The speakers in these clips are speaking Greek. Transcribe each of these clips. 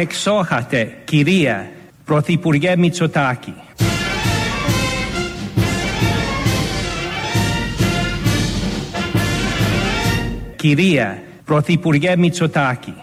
Εξόχατε, κυρία Πρωθυπουργέ Μητσοτάκη. Κυρία Πρωθυπουργέ Μητσοτάκη.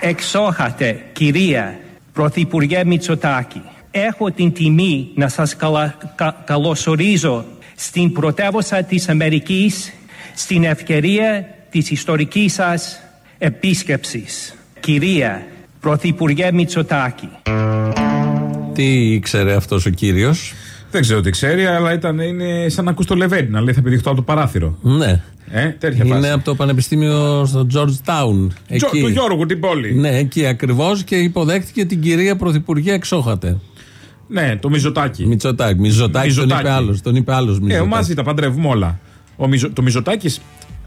Εξόχατε, κυρία Πρωθυπουργέ Μητσοτάκη. Έχω την τιμή να σας καλα, κα, καλωσορίζω στην πρωτεύουσα της Αμερικής στην ευκαιρία της ιστορικής σας επίσκεψης. Κυρία Πρωθυπουργέ Μητσοτάκη. Τι ήξερε αυτός ο κύριος; Δεν ξέρω τι ξέρει, αλλά ήταν, είναι σαν να ακούς το Λεβέντι, να λέει θα πηδηχτώ από το παράθυρο. Ναι. Ε, τέτοια Είναι φάση. από το Πανεπιστήμιο στο Georgetown. Τζο- του Γιώργου την πόλη. Ναι, εκεί ακριβώς και υποδέχτηκε την κυρία Πρωθυπουργέ Εξόχατε. Ναι, το Μιζωτάκι. Μητσοτάκη. Μιζωτάκη τον Μητσοτάκη. είπε άλλος. Τον είπε άλλος Ε, Μιζωτάκη. μαζί τα παντρεύουμε όλα. Ο Μιζο, το Μιζωτάκη.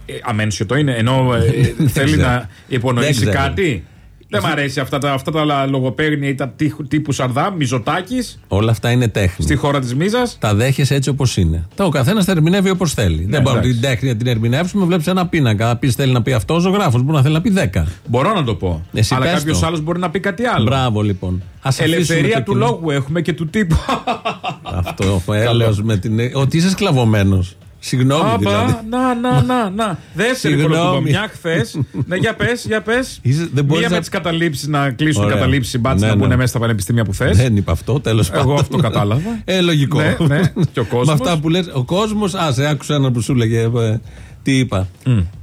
Ε, αμένσιο είναι, ενώ ε, θέλει ξέρω. να υπονοήσει Δεν ξέρω. κάτι. Δεν μ' αρέσει αυτά τα, αυτά τα λογοπαίγνια ή τα τύχου- τύπου Σαρδάμ, Μιζωτάκης, Όλα αυτά είναι τέχνη. στη χώρα της Μίζας. Τα δέχεσαι έτσι όπως είναι. Τα ο καθένας τα ερμηνεύει όπως θέλει. Δεν μπορούμε Ναι, εντάξει. την τέχνη να την ερμηνεύσουμε. Βλέπεις ένα πίνακα. Να πεις θέλει να πει αυτός, ο ζωγράφο μπορεί να θέλει να πει 10. Μπορώ να το πω. Εσύ αλλά πες κάποιος το. άλλος μπορεί να πει κάτι άλλο. Μπράβο λοιπόν. Ας αφήσουμε Ελευθερία το του κοινό. λόγου έχουμε και του τύπου. Αυτό έλεος με την. Ότι είσαι σκλαβωμένος. Συγγνώμη Άμπα, δηλαδή. να, να, να, να. Δεν σε Συγγνώμη. ρικολοκούμπα. Μια χθες. ναι, για πες, για πες. Είσαι- δεν μπορείς Μία να- με τις καταλήψεις να κλείσουν Ωραία. καταλήψεις συμπάτσει Ναι, να μπουν ναι. μέσα στα πανεπιστήμια που θες. Δεν είπα αυτό, τέλος πάντων. Εγώ αυτό κατάλαβα. Ε, λογικό. Ναι, ναι. Και ο κόσμος. Με αυτά που λες, ο κόσμος. Α, σε άκουσα ένα που σου λέγε. ε, τι είπα.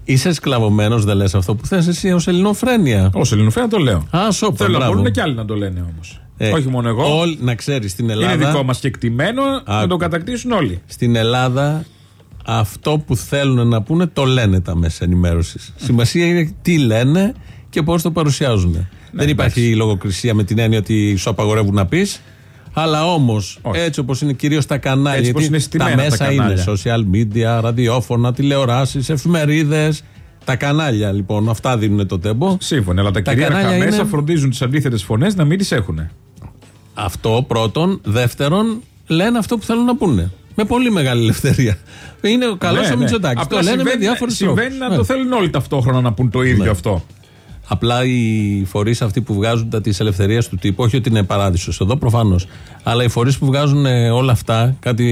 Είσαι σκλαβωμένος, δεν λες αυτό που θες εσύ ως ελληνοφρένεια. Ω Ελληνοφρένα το λέω. Α, σόπα, Θέλω να μπράβο. μπορούν και άλλοι να το λένε όμως. Ε, Όχι μόνο εγώ. Όλοι, να ξέρεις, στην Ελλάδα. Είναι δικό μας και εκτιμένο να Άκου. το κατακτήσουν όλοι. Στην Ελλάδα αυτό που θέλουν να πούνε το λένε τα μέσα ενημέρωσης. Σημασία είναι τι λένε και πώς το παρουσιάζουν. Δεν υπάρχει λογοκρισία με την έννοια ότι σου απαγορεύουν να πεις. Αλλά όμως, Όχι. έτσι όπως είναι κυρίως τα κανάλια. Έτσι όπως γιατί είναι στημένα τα τα μέσα είναι κανάλια. social media, ραδιόφωνα, τηλεοράσεις, εφημερίδες. Τα κανάλια λοιπόν, αυτά δίνουν το τέμπο. Σύμφωνα, αλλά τα, Τα κυρίαρχα κανάλια μέσα είναι- φροντίζουν τις αντίθετες φωνές να μην τις έχουν. Αυτό πρώτον. Δεύτερον, λένε αυτό που θέλουν να πούνε. Με πολύ μεγάλη ελευθερία. Είναι ο καλός Ναι, ο ναι. Μητσοτάκης. Το Απλά λένε με συμβαίνει- διάφορου τρόπους. Συμβαίνει να το θέλουν όλοι ταυτόχρονα να πούν το ίδιο Ναι. αυτό. Απλά οι φορείς αυτοί που βγάζουν τα τη ελευθερία του τύπου, όχι ότι είναι παράδεισος εδώ προφανώς, αλλά οι φορείς που βγάζουν ε, όλα αυτά, κάτι.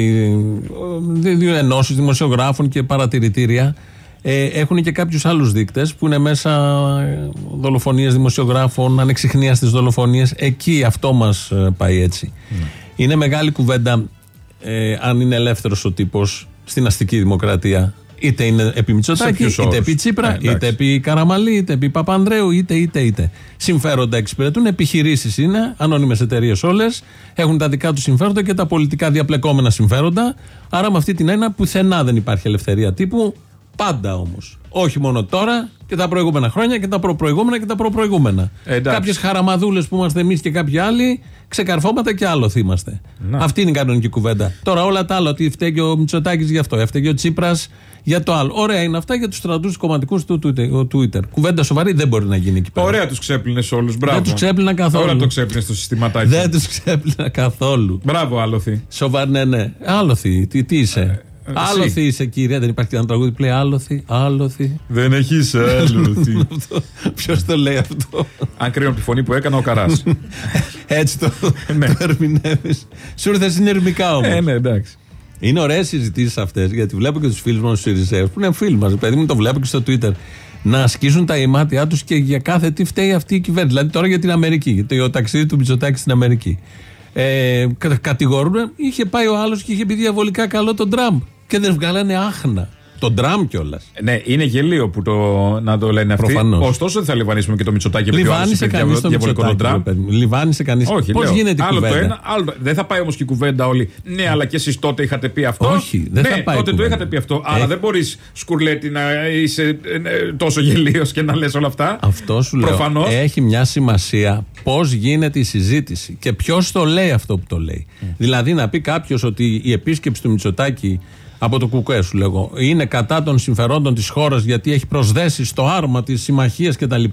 ε, δύο ενώσεις δημοσιογράφων και παρατηρητήρια, ε, έχουν και κάποιους άλλους δείκτες που είναι μέσα δολοφονίες δημοσιογράφων, ανεξιχνίας στι δολοφονίε. Εκεί αυτό μας πάει έτσι. Ναι. Είναι μεγάλη κουβέντα ε, αν είναι ελεύθερος ο τύπος στην αστική δημοκρατία. Είτε είναι επί Μητσοτάκης, ποιους είτε όρους. επί Τσίπρα, Ε, εντάξει. είτε επί Καραμαλή, είτε επί Παπανδρέου, είτε, είτε, είτε. Συμφέροντα εξυπηρετούν, επιχειρήσεις είναι, ανώνυμες εταιρείες όλες, έχουν τα δικά τους συμφέροντα και τα πολιτικά διαπλεκόμενα συμφέροντα. Άρα, με αυτή την έννοια, πουθενά δεν υπάρχει ελευθερία τύπου. Πάντα όμως. Όχι μόνο τώρα και τα προηγούμενα χρόνια και τα προπροηγούμενα και τα προπροηγούμενα. Ε, εντάξει. Κάποιες χαραμαδούλες που είμαστε εμείς και κάποιοι άλλοι, ξεκαρφώματα και άλλο είμαστε. Να. Αυτή είναι η κανονική κουβέντα. Τώρα όλα τα άλλα, ότι φταίει και ο Μητσοτάκης γι' αυτό, έφταιγε ο Τσίπρας για το άλλο. Ωραία είναι αυτά για τους στρατούς κομματικούς του Twitter- Twitter. Κουβέντα σοβαρή δεν μπορεί να γίνει εκεί πέρα. Ωραία τους ξέπλυνες όλους. Μπράβο. Δεν τους ξέπλυνα καθόλου. Ωραία το ξέπλυνες στο συστηματάκι. Δεν τους ξέπλυνα καθόλου. Μπράβο, άλοθη. Σοβαρή, ναι, ναι. Άλοθη, τι, τι είσαι; Ε, Άλοθη είσαι, κύριε. Δεν υπάρχει ένα τραγούδι που λέει Άλοθη, Άλοθη. Δεν έχει άλοθη. Ποιος το λέει αυτό; Αν κρίνω από τη φωνή που έκανα ο Καράς. Έτσι το, Ναι. το ερμηνεύεις. Σου ήρθε συνειρμικά όμως. ε, ναι, εντάξει. Είναι ωραίες συζητήσεις αυτές, γιατί βλέπω και τους φίλους μας τους Σιριζέου, που είναι φίλοι μας, παιδί μου, το βλέπω και στο Twitter, να ασκήσουν τα ημάτια τους και για κάθε τι φταίει αυτή η κυβέρνηση. Δηλαδή τώρα για την Αμερική, για το ταξίδι του Μητσοτάκη στην Αμερική. Ε, κα- κατηγορούν, είχε πάει ο άλλος και είχε πει διαβολικά καλό τον Τραμπ. Και δεν βγάλανε άχνα. Τον Τραμπ κιόλας. Ναι, είναι γελίο που το, να το λένε αυτοί. Προφανώς. Ωστόσο, δεν θα λιβανίσουμε και το Μητσοτάκι επειδή ο άλλος Λιβάνισε είπε κανείς διαβο- το διαβολικό τον Μητσοτάκη. Τραμπ. ρε παιδί μου. Λιβάνισε κανείς. Όχι, Πώς λέω. γίνεται η άλλο κουβέντα; το ένα, άλλο το... Δεν θα πάει όμως και η κουβέντα όλη. Ναι, αλλά και εσείς τότε είχατε πει αυτό. Όχι, δεν ναι, θα πάει η τότε το κουβέντα. είχατε πει αυτό. Άρα Ε. δεν μπορείς, Σκουρλέτη, να είσαι ε, τόσο γελίος και να λες όλα αυτά. Αυτό σου Προφανώς. λέω. Έχει μια σημασία πώς γίνεται η συζήτηση και ποιος το λέει αυτό που το λέει. Δηλαδή να πει κάποιος ότι η επίσκεψη του Μητσοτάκη από το Κουκουέ, σου λέγω, είναι κατά των συμφερόντων της χώρας γιατί έχει προσδέσει στο άρμα της συμμαχίας κτλ.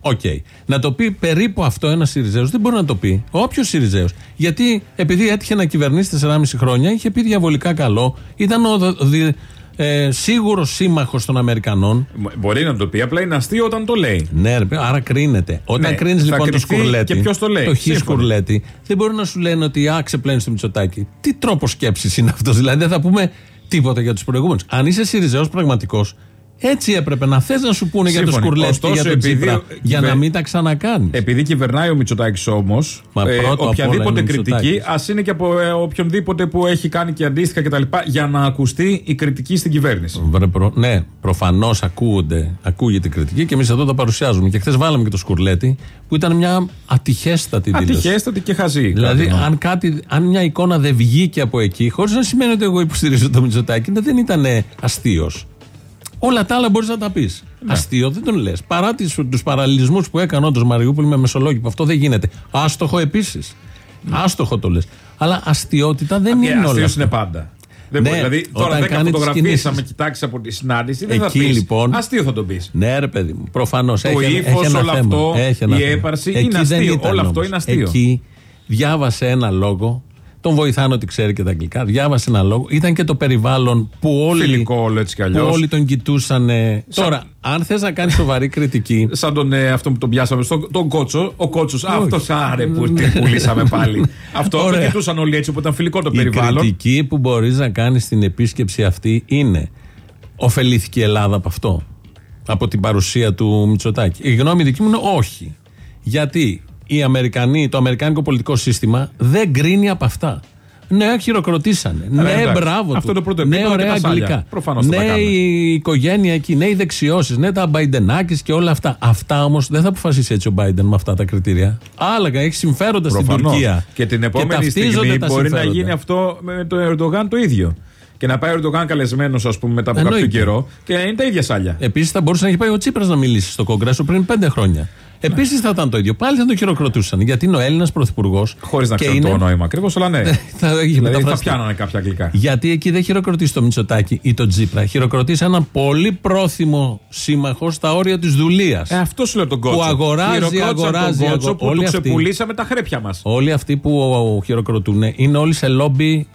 Οκ. Να το πει περίπου αυτό ένας Σιριζέος δεν μπορεί να το πει. Όποιος Σιριζέος. Γιατί επειδή έτυχε να κυβερνήσει 4,5 χρόνια, είχε πει διαβολικά καλό. Ήταν ο δο- δι- ε, σίγουρος σύμμαχος των Αμερικανών. Μπορεί να το πει, απλά είναι αστείο όταν το λέει. Ναι, ρε, άρα κρίνεται. Όταν Ναι, κρίνεις θα λοιπόν το κρυφτεί σκουρλέτι. και ποιος το λέει. Το χι Σύμφωνα. σκουρλέτι, δεν μπορεί να σου λένε ότι α, ξεπλένεις το Μητσοτάκη. Τι τρόπο σκέψης είναι αυτός, δηλαδή δεν θα πούμε τίποτα για τους προηγούμενους. Αν είσαι Σιριζέος πραγματικός, έτσι έπρεπε να θες να σου πούνε για το Σύμφωνοι. σκουρλέτι και για Ωστόσο, τον επειδή Τσίπρα, ο- για κυβε- να μην τα ξανακάνεις. Επειδή κυβερνάει ο Μητσοτάκης όμως, Μα πρώτο απ' όλα είναι οποιαδήποτε ο κριτική, Μητσοτάκης. ας είναι και από ε, οποιονδήποτε που έχει κάνει και αντίστοιχα κτλ. για να ακουστεί η κριτική στην κυβέρνηση. Βρε, προ- ναι, προφανώς ακούγονται, ακούγεται η κριτική και εμείς εδώ το παρουσιάζουμε. Και χθες βάλαμε και το σκουρλέτι που ήταν μια ατυχέστατη δήλωση. Ατυχέστατη και χαζή. Δηλαδή, κάτι, ναι. αν, κάτι, αν μια εικόνα δεν βγήκε από εκεί, χωρίς να σημαίνει ότι εγώ υποστηρίζω το Μητσοτάκι, δεν ήταν αστείος. Όλα τα άλλα μπορείς να τα πεις. Ναι. Αστείο δεν τον λες. Παρά τους παραλληλισμούς που έκανε όντως Μαριούπολη με Μεσολόγγι, αυτό δεν γίνεται. Άστοχο επίσης. Άστοχο το λες. Αλλά αστείωτητα δεν είναι όλα. Αστείο αυτά. είναι πάντα. Δεν Ναι, μπορεί, δηλαδή, τώρα όταν 10 κάνει τις φωτογραφίες, κινήσεις. αν με κοιτάξεις από τη συνάντηση, δεν θα Εκεί, πεις. λοιπόν- Αστείο θα τον πεις. Ναι, ρε παιδί μου, προφανώς. Το ύφος, όλο αυτό, η έπαρση είναι αστείο. Όλο αυτό είναι αστείο. Εκεί διάβασε ένα λόγο. Τον βοηθάνε ότι ξέρει και τα αγγλικά. Διάβασε ένα λόγο. Ήταν και το περιβάλλον που όλοι, Φιλικό όλο έτσι κι που αλλιώς. όλοι τον κοιτούσαν. Τώρα, αν θες να κάνεις σοβαρή κριτική. Σαν τον, ε, αυτό που τον πιάσαμε, στον, τον κότσο. Ο κότσος, αυτός άρε που την πουλήσαμε πάλι. αυτό το Ωραία. κοιτούσαν όλοι έτσι, οπότε ήταν φιλικό το η περιβάλλον. κριτική που μπορείς να κάνεις στην επίσκεψη αυτή είναι. Οφελήθηκε η Ελλάδα από αυτό; Από την παρουσία του Μητσοτάκη. Η γνώμη δική μου είναι όχι. Γιατί οι Αμερικανοί, το αμερικάνικο πολιτικό σύστημα δεν κρίνει από αυτά. Ναι, χειροκροτήσανε. ναι, εντάξει. μπράβο. Αυτό του. το πρώτο Ναι, επίπεδο και ωραία τα σάλια. αγγλικά. Προφανώς θα τα ναι, κάνουν. η οικογένεια εκεί. Ναι, οι δεξιώσεις. Ναι, τα Μπαϊντενάκης και όλα αυτά. Αυτά όμως δεν θα αποφασίσει έτσι ο Μπάιντεν με αυτά τα κριτήρια. Άλλα, έχει συμφέροντα στην Προφανώς. Τουρκία. Και την επόμενη ταυτίζονται στιγμή τα μπορεί να συμφέροντα. γίνει αυτό με τον Ερντογάν το ίδιο. Και να πάει ο Ερντογάν καλεσμένος, ας πούμε, μετά από κάποιο Εννοείται. καιρό και να είναι τα ίδια σάλια. Επίσης θα μπορούσε να έχει πάει ο Τσίπρας να μιλήσει στο Κογκρέσο πριν πέντε χρόνια. Επίσης θα ήταν το ίδιο. Πάλι θα τον χειροκροτούσαν. Γιατί είναι ο Έλληνας πρωθυπουργός. Χωρίς να ξέρω το νόημα ακριβώς, αλλά ναι. θα έχει δηλαδή θα μεταφραστεί. πιάνανε κάποια αγγλικά. Γιατί εκεί δεν χειροκροτήσει το Μητσοτάκι ή τον Τσίπρα. Χειροκροτήσει έναν πολύ πρόθυμο σύμμαχο στα όρια της δουλείας. Ε, αυτό σου λέω τον κότσο. Που αγοράζει, Χειροκρότησαν αγοράζει, Τον κότσο αγο- που όλοι του αυτοί. ξεπουλήσαμε τα χρέπια μας. Όλοι αυτοί που χειροκροτούν είναι όλοι σε λόμπι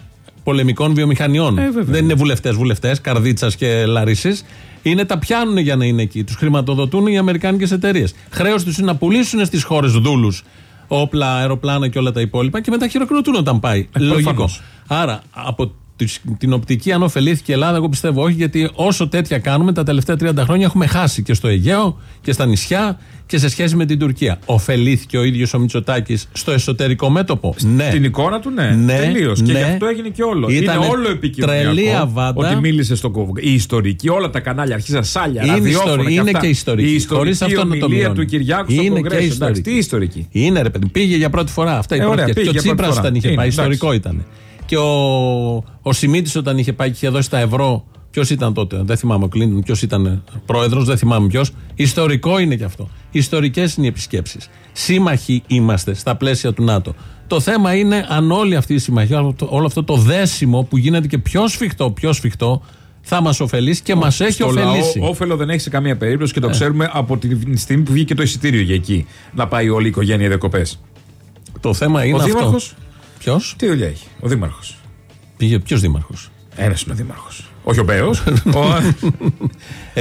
πολεμικών βιομηχανιών. Ε, βέβαια. Δεν είναι βουλευτές, βουλευτές, Καρδίτσας και Λαρίση. Είναι τα πιάνουν για να είναι εκεί. Τους χρηματοδοτούν οι Αμερικάνικες εταιρείες. Χρέος τους είναι να πουλήσουν στις χώρες δούλους όπλα, αεροπλάνα και όλα τα υπόλοιπα και μετά χειροκροτούν όταν πάει. Ε, Λογικό. προφανώς. Άρα από τις- την οπτική, αν ωφελήθηκε η Ελλάδα, εγώ πιστεύω όχι, γιατί όσο τέτοια κάνουμε τα τελευταία 30 χρόνια έχουμε χάσει και στο Αιγαίο και στα νησιά και σε σχέση με την Τουρκία. Ωφελήθηκε ο ίδιος ο Μητσοτάκης στο εσωτερικό μέτωπο; Ναι. Την εικόνα του, ναι. Ναι, Τελείως. Και ναι. γι' αυτό έγινε και όλο. Ήτανε είναι όλο επικοινωνιακό. τρελή αβάντα. Ότι μίλησε στον κόβο. Η ιστορική, όλα τα κανάλια αρχίζαν σάλια. Είναι ραδιόφωνα ιστορική, είναι αυτά. και ιστορική. Η ιστορική Χωρίς αυτό να το ομιλία μειώνω. του Κυριάκου στο Είναι και Κογκρέσο. Εντάξει, ιστορική. τι ιστορική. Είναι ρε παιδί, πήγε για πρώτη φορά. Αυτά η Ε, πρώτη ωραία, και πήγε ο για πρώτη Τσίπρας φορά. όταν είχε Είναι, πάει, εντάξει. ιστορικό ήταν. Και ο, ο Σιμίτης όταν είχε πάει και είχε δώσει τα ευρώ. Ποιος ήταν τότε, δεν θυμάμαι ο Κλίντον, ποιος ήταν πρόεδρος, δεν θυμάμαι ποιος. Ιστορικό είναι και αυτό. Ιστορικές είναι οι επισκέψεις. Σύμμαχοι είμαστε στα πλαίσια του ΝΑΤΟ. Το θέμα είναι αν όλη αυτή η συμμαχία, όλο αυτό- όλο αυτό το δέσιμο που γίνεται και πιο σφιχτό, πιο σφιχτό, θα μας ωφελήσει και μας έχει Στο λαό, ωφελήσει. όφελο δεν έχει σε καμία περίπτωση Ε. και το ξέρουμε από τη στιγμή που βγήκε το εισιτήριο για εκεί. Να πάει όλη η οικογένεια διακοπές. Το θέμα είναι Ο αυτό. Δήμαρχος; Ποιος; Τι δουλειά έχει; Ο Δήμαρχος. πήγε, ποιος δήμαρχος; Ένας είναι ο Δήμαρχος. Όχι ο Μπέος. Ε,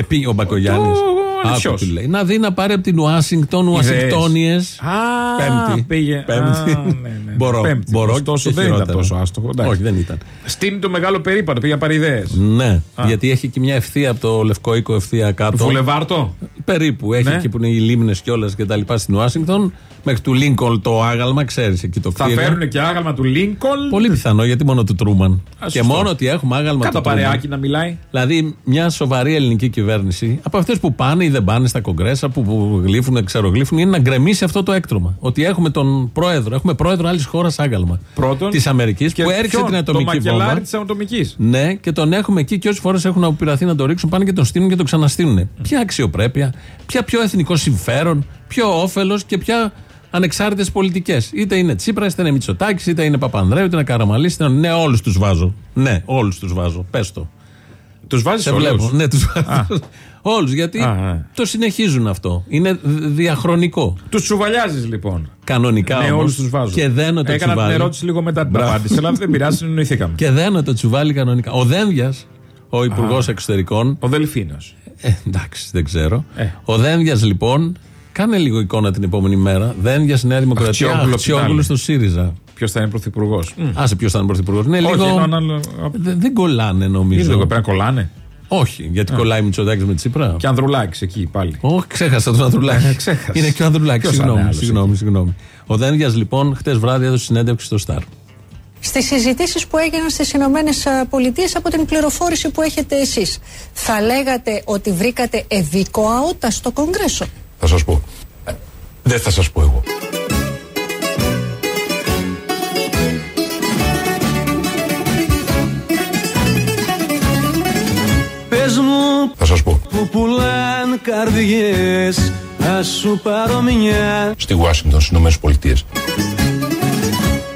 πήγε ο Μπακογιάννης. Το- ποιος; του λέει. Να δει να πάρει από την Ουάσιγκτον Ουασιγκτόνιες. Α, Πέμπτη. Πήγε. Πέμπτη. Α, ναι, ναι. Μπορώ. Πέμπτη. μπορώ Ωστόσο και δεν ήταν χειρότερα. τόσο άστοχο. εντάξει. Όχι, δεν ήταν. Στείνει το μεγάλο περίπατο, πήγε να πάρει ιδέες. Ναι, γιατί έχει και μια ευθεία από το Λευκό Οίκο ευθεία κάτω. Βουλεβάρτο; Περίπου. Έχει Ναι. εκεί που είναι οι λίμνες και όλα και τα λοιπά στην Ουάσιγκτον. Μέχρι του Λίνκολ το άγαλμα, ξέρεις εκεί το Θα κτίριο. φέρουν και άγαλμα του Λίνκολν. Πολύ πιθανό γιατί μόνο του Τρούμαν. Και σωστό. μόνο ότι έχουμε άγαλμα Κάτω του Τρούμαν. παρεάκι να μιλάει. Δηλαδή, μια σοβαρή ελληνική κυβέρνηση, από αυτές που πάνε ή δεν πάνε στα κογκρέσα, που, που γλύφουν, ξερογλύφουν, είναι να γκρεμίσει αυτό το έκτρωμα. Ότι έχουμε τον πρόεδρο, έχουμε πρόεδρο άλλης χώρας άγαλμα. Πρώτον. Της Αμερικής Και που έριξε ποιον; την ατομική Το μακελάρι βόμβα. της ατομική. Ναι, και τον έχουμε εκεί και όσες φορές έχουν αποπειραθεί να το ρίξουν, πάνε και τον στείλουν και τον ξαναστείλουν. Ποια αξιοπρέπεια, ποια πιο εθνικό συμφέρον, ποιο όφελος και ποια ανεξάρτητες πολιτικές. Είτε είναι Τσίπρα, είτε είναι Μητσοτάκης, είτε είναι Παπανδρέου, είτε είναι Καραμαλής. Είτε... είναι- Ναι, όλους τους βάζω. Ναι, όλους τους βάζω. Πες το. Τους βάζεις Σε όλους; βλέπω. Ναι, τους βάζω. Όλους, γιατί Α, α. το συνεχίζουν αυτό. Είναι δ- διαχρονικό. Τους τσουβαλιάζει λοιπόν. Κανονικά Ναι, όμως, όλους τους βάζω. Και δένω το Έκανα τσουβάλι. την ερώτηση λίγο μετά την Μπράβο. απάντηση, αλλά δεν πειράζει, συνεννοηθήκαμε. Και δένω το τσουβάλι κανονικά. Ο Δένδιας, ο Υπουργός Εξωτερικών. Ο Δελφίνος. Ε, εντάξει, δεν ξέρω. Ε. Ο Δένδιας λοιπόν, κάνε λίγο εικόνα την επόμενη μέρα. Δένδια Νέα Δημοκρατία. Αχτσιόγλου, Αχτσιόγλου Πιτάλη. στο ΣΥΡΙΖΑ. Ποιος θα είναι πρωθυπουργός; Άσε ποιος θα είναι πρωθυπουργός. Ναι, Όχι, λίγο. ενώ ανάλογα- Δεν, δεν κολλάνε νομίζω. Ήρθε εδώ πέρα κολλάνε. Όχι, γιατί κολλάει Μητσοτάκης με Τσίπρα. Και Ανδρουλάκης εκεί πάλι. Όχι, ξέχασα τον Ανδρουλάκη. Ξέχασα. Είναι και ο Ανδρουλάκης. Ποιος Συγγνώμη, είναι άλλος συγγνώμη, συγγνώμη. Ο Δένδια λοιπόν χτες βράδυ έδωσε συνέντευξη στο Σταρ. Στις συζητήσεις που έγιναν στις Ηνωμένες Πολιτείες από την πληροφόρηση που έχετε εσείς, θα λέγατε ότι βρήκατε ευήκο αότα στο Κογκρέσο; Θα σας πω. Ε, Δεν θα σας πω εγώ. Πες μου Θα σας πω. που πουλάν καρδιές Να σου πάρω μια Στη Ουάσιγκτον, στις Ηνωμένες Πολιτείες.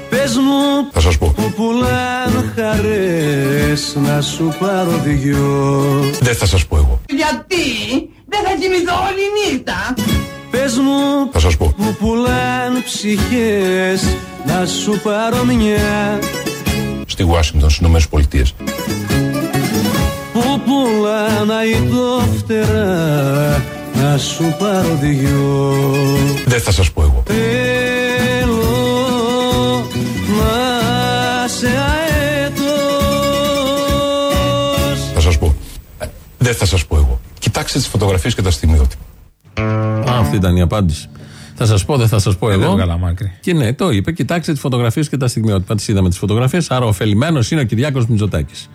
Πες μου Θα σας πω. που πουλάν χαρές Να σου πάρω δυο Δεν θα σας πω εγώ. Γιατί; Δεν θα κοιμηθώ όλη νύχτα. Πες μου Θα σας πω. που πουλάν ψυχές Να σου πάρω μια Στη Ουάσιγκτον, στις Ηνωμένες Πολιτείες. Που πουλάν αητόφτερα Να σου πάρω δυο Δεν θα σας πω εγώ. Θέλω να σε αέτος Θα σας πω. Ε, Δεν θα σας πω εγώ. Κοιτάξτε τις φωτογραφίες και τα στιγμιότυπα. Α, αυτή ήταν η απάντηση. Θα σας πω, δεν θα σας πω Ε, εγώ. δεν βγάλα μάκρη. Και ναι, το είπε. Κοιτάξτε τις φωτογραφίες και τα στιγμιότυπα. Τις είδαμε τις φωτογραφίες. Άρα, ωφελημένο είναι ο Κυριάκος Μητσοτάκης.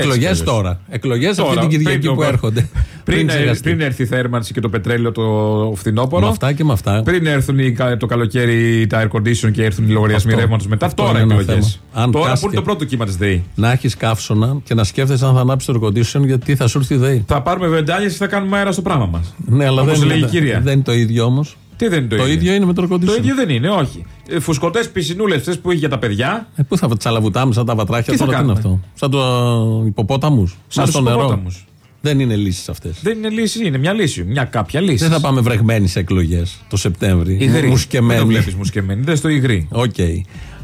Εκλογές κι αλλιώς. τώρα. Εκλογές αυτή Τώρα, την Κυριακή πριν το- που έρχονται. Πριν, ε, ξεχαστεί. πριν έρθει η θέρμανση και το πετρέλαιο το φθινόπωρο. Με αυτά και με αυτά. Πριν έρθουν οι, κα- το καλοκαίρι τα air condition και έρθουν οι λογαριασμοί Αυτό. ρεύματος μετά. Αυτό τώρα είναι ένα εκλογές. θέμα. Αν Τώρα κάσει που είναι και- το πρώτο κύμα της ΔΕΗ. Να έχεις καύσωνα και να σκέφτεσαι αν θα ανάψεις το air condition γιατί θα σου έρθει η ΔΕΗ. Θα πάρουμε βεντάλιε και θα κάνουμε αέρα στο πράγμα μας. Ναι, αλλά Όπως δεν, λέει η είναι, κυρία. δεν είναι το ίδιο όμως. Τι δεν είναι το, Το ίδιο; είναι με το air condition. Το ίδιο δεν είναι, όχι. Ε, Φουσκωτές πισινούλες αυτέ που είχε για τα παιδιά. Ε, πού θα τσαλαβουτάμε σαν τα βατράχια Τι θα τώρα, τι είναι κάνουμε; αυτό; Σαν το υποπόταμους. Σαν τους στο νερό. υποπόταμους. Δεν είναι λύσεις αυτές. Δεν είναι λύση, είναι μια λύση. Μια κάποια λύση. Δεν θα πάμε βρεγμένοι σε εκλογές το Σεπτέμβρη. Υγρή. Δεν το Μουσκεμένοι. βλέπεις μουσκεμένη. Δεν στο υγρή. Οκ.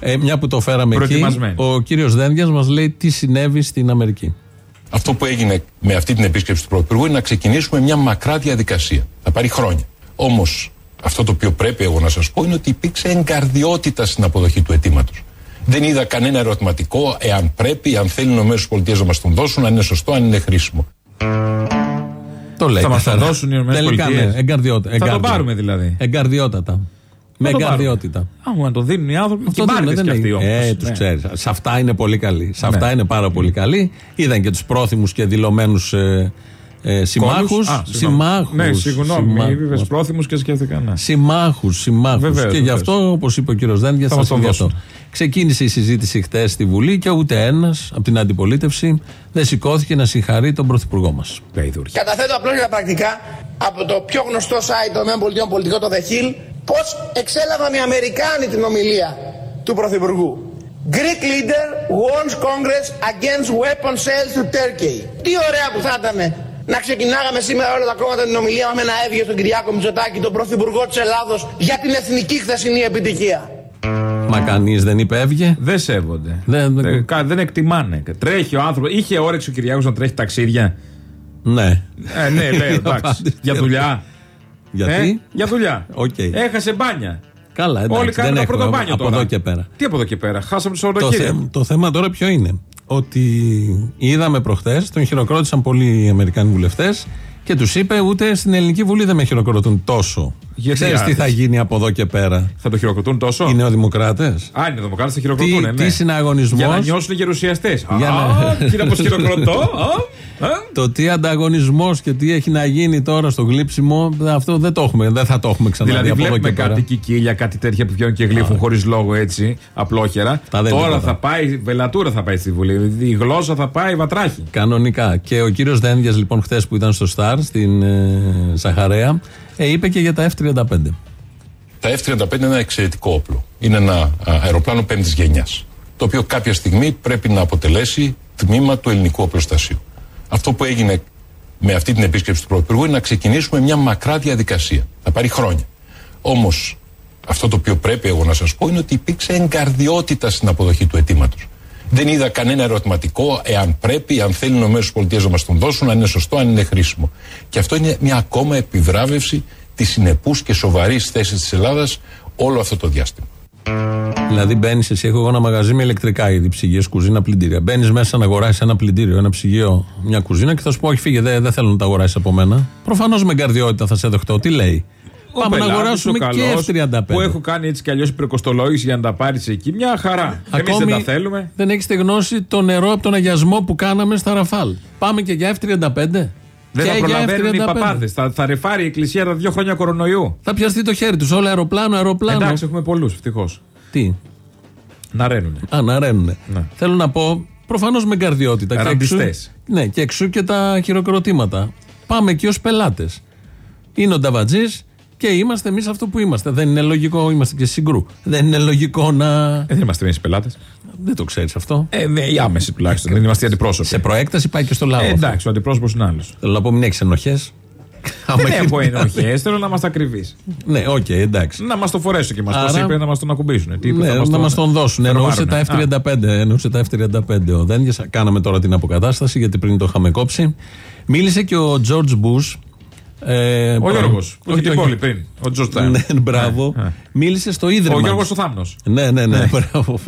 Ε, μια που το φέραμε εκεί, Προετοιμασμένοι. ο κύριος Δένδιας μας λέει τι συνέβη στην Αμερική. Αυτό που έγινε με αυτή την επίσκεψη του Πρωθυπουργού είναι να ξεκινήσουμε μια μακρά διαδικασία. Θα πάρει χρόνια. Όμως, αυτό το οποίο πρέπει εγώ να σας πω είναι ότι υπήρξε εγκαρδιότητα στην αποδοχή του αιτήματος. Δεν είδα κανένα ερωτηματικό εάν πρέπει, αν θέλουν οι ΗΠΑ να μας τον δώσουν, αν είναι σωστό, αν είναι χρήσιμο. Το λέει. Θα μας το καθαρά. δώσουν οι Ηνωμένες Τελικά, Πολιτείες. ναι, εγκαρδιότητα. Θα το εγκάρδιο. πάρουμε δηλαδή. Εγκαρδιότατα. Με το πάρουμε. εγκαρδιότητα. Α, μου να το δίνουν οι άνθρωποι. Αυτό και δεν, μπάρδες δεν κι αυτοί είναι. όμως. Ε, τους Ναι. ξέρεις. Σε αυτά είναι πολύ καλοί. Σε αυτά Ναι. είναι πάρα πολύ καλοί. Είδαν και τους πρόθυμους και δηλωμένους ε, ε, συμμάχους. Κόλλους. Α, συγγνώμη. Συμμάχους. Ναι, συγγνώμη. Είπε πρόθυμους και σκέφτηκα. Ναι. Συμμάχους, συμμάχους. Βεβαίως, Και γι' βεβαίως. αυτό, όπως είπε ο κύριος Δένδια, Θα θα μας σα το πει αυτό. δώσουν. Ξεκίνησε η συζήτηση χθε στη Βουλή και ούτε ένας από την αντιπολίτευση δεν σηκώθηκε να συγχαρεί τον Πρωθυπουργό μας. Γαϊδούρια. Καταθέτω απλώς για τα πρακτικά από το πιο γνωστό site των ΗΠΑ πολιτικό, το The Hill, πώς εξέλαβαν οι Αμερικάνοι την ομιλία του Πρωθυπουργού. Greek leader warns Congress against weapon sales to Turkey. Τι ωραία που θα ήταν να ξεκινάγαμε σήμερα όλα τα κόμματα την ομιλία μας με ένα έβγε στον Κυριάκο Μητσοτάκη, τον Πρωθυπουργό της Ελλάδος, για την εθνική χθεσινή επιτυχία. Μα κανείς δεν είπε έβγε. Δεν σέβονται. Δεν- δεν- Ε, κα- δεν εκτιμάνε. Τρέχει ο άνθρωπο. Είχε όρεξη ο Κυριάκος να τρέχει ταξίδια; Ναι. Ε, ναι, λέει, εντάξει. απάντηση. Για δουλειά. Γιατί; Ε, για δουλειά. Οκ. Έχασε μπάνια. Καλά, εντάξει, Όλοι κάνουν δεν το έχουμε πρώτο μπάνιο από τώρα. εδώ και πέρα. Τι από εδώ και πέρα; Χάσαμε το Το, Σαββατοκύριακο. θέμα, το θέμα τώρα ποιο είναι; Ότι είδαμε προχθέ, τον χειροκρότησαν πολλοί οι Αμερικάνοι βουλευτές και τους είπε ούτε στην Ελληνική Βουλή δεν με χειροκροτούν τόσο. Γιατί Ξέρεις τι άρεσε. θα γίνει από εδώ και πέρα; Θα το χειροκροτούν τόσο; Οι νεοδημοκράτες. Α, είναι δημοκράτε, θα Τι, χειροκροτούν. ναι. τι συναγωνισμός; Για να νιώσουν γερουσιαστέ. Για Α, να- κοίτα πώς χειροκροτώ. α, α. Το τι ανταγωνισμός και τι έχει να γίνει τώρα στο γλύψιμο, αυτό δεν το έχουμε. Δεν θα το έχουμε ξαναδεί Δηλαδή, από εδώ βλέπουμε και πέρα. κάτι κικίλια, κάτι τέτοια που βγαίνουν και γλύφουν χωρίς λόγο έτσι, απλόχερα. Αυτά δεν είναι Τώρα τίποτα. θα πάει, βελατούρα θα πάει στη Βουλή. Η γλώσσα θα πάει βατράχη. Κανονικά. Και ο κύριος Δένδιας, λοιπόν, χθες που ήταν στο Σταρ, στην ε, Ζαχαρέα, ε, είπε και για τα F-35. Τα F-35 είναι ένα εξαιρετικό όπλο. Είναι ένα α, αεροπλάνο πέμπτης γενιάς. Το οποίο κάποια στιγμή πρέπει να αποτελέσει τμήμα του ελληνικού οπλοστασίου. Αυτό που έγινε με αυτή την επίσκεψη του Πρωθυπουργού είναι να ξεκινήσουμε μια μακρά διαδικασία. Θα πάρει χρόνια. Όμως, αυτό το οποίο πρέπει εγώ να σας πω είναι ότι υπήρξε εγκαρδιότητα στην αποδοχή του αιτήματος. Δεν είδα κανένα ερωτηματικό εάν πρέπει, αν θέλουν οι ΗΠΑ να μας τον δώσουν, αν είναι σωστό, αν είναι χρήσιμο. Και αυτό είναι μια ακόμα επιβράβευση της συνεπούς και σοβαρής θέσης της Ελλάδας όλο αυτό το διάστημα. Δηλαδή μπαίνεις εσύ, έχω εγώ ένα μαγαζί με ηλεκτρικά είδη, ψυγείες, κουζίνα, πλυντήρια. Μπαίνεις μέσα να αγοράσεις ένα πλυντήριο, ένα ψυγείο, μια κουζίνα και θα σου πω: Όχι, φύγε, δεν, δεν θέλω να τα αγοράσεις από μένα. Προφανώς με καρδιότητα θα σε δεχτώ. Τι λέει; Ο Πάμε να πελάτης, αγοράσουμε ο και καλός, F35. Που έχω κάνει έτσι κι αλλιώς υπερκοστολόγηση για να τα πάρεις εκεί. Μια χαρά. Εμείς δεν τα θέλουμε. δεν έχεις γνώση το νερό από τον αγιασμό που κάναμε στα Ραφάλ. Πάμε και για F35. Δεν Και θα για προλαβαίνουν οι F35. παπάδες. Θα, θα ρεφάρει η εκκλησία τα δύο χρόνια κορονοϊού. Θα πιαστεί το χέρι τους. Όλα αεροπλάνο, αεροπλάνο. Εντάξει, έχουμε πολλούς ευτυχώς. Τι; Να ρένουνε. Α, να ρένουνε. Ναι. Θέλω να πω, προφανώς με καρδιότητα. Και εξού, Ραντιστές. ναι, και εξού και τα χειροκροτήματα. Πάμε εκεί ως πελάτες. Είναι ο Νταβατζής και είμαστε εμείς αυτό που είμαστε. Δεν είναι λογικό, είμαστε και συγκρού. Δεν είναι λογικό να. Ε, δεν είμαστε εμείς οι πελάτες. Δεν το ξέρεις αυτό. Ε, ναι, οι άμεση τουλάχιστον. Δεν είμαστε οι αντιπρόσωποι. Σε προέκταση πάει και στο λαό. Ε, αυτό. εντάξει, ο αντιπρόσωπος είναι άλλος. Θέλω να πω, μην έχεις ενοχές. Δεν έχω ενοχές, θέλω να μας τα ακριβείς. Ναι, οκ, εντάξει. Να μας το φορέσουν και μας. Πώ Άρα- είπε, να μας τον ακουμπήσουν. Τι είπε, Ναι, θα μας να το- μας τον δώσουν. θα το Εννοούσε τα βάρουνε. Α, F35. Εννοούσε τα F35 ο Δένδια. Κάναμε τώρα την αποκατάσταση γιατί πριν το είχαμε κόψει. Μίλησε και ο George Bush. Ε, Ο προ- Γιώργος. Που όχι, είχε την όχι. πόλη πριν. Ο Τζορτ Τάιμ. Ναι, μπράβο. Ναι. Μίλησε στο ίδρυμα. Ο Γιώργος ο Θάμνος. Ναι, ναι, ναι. Μπράβο.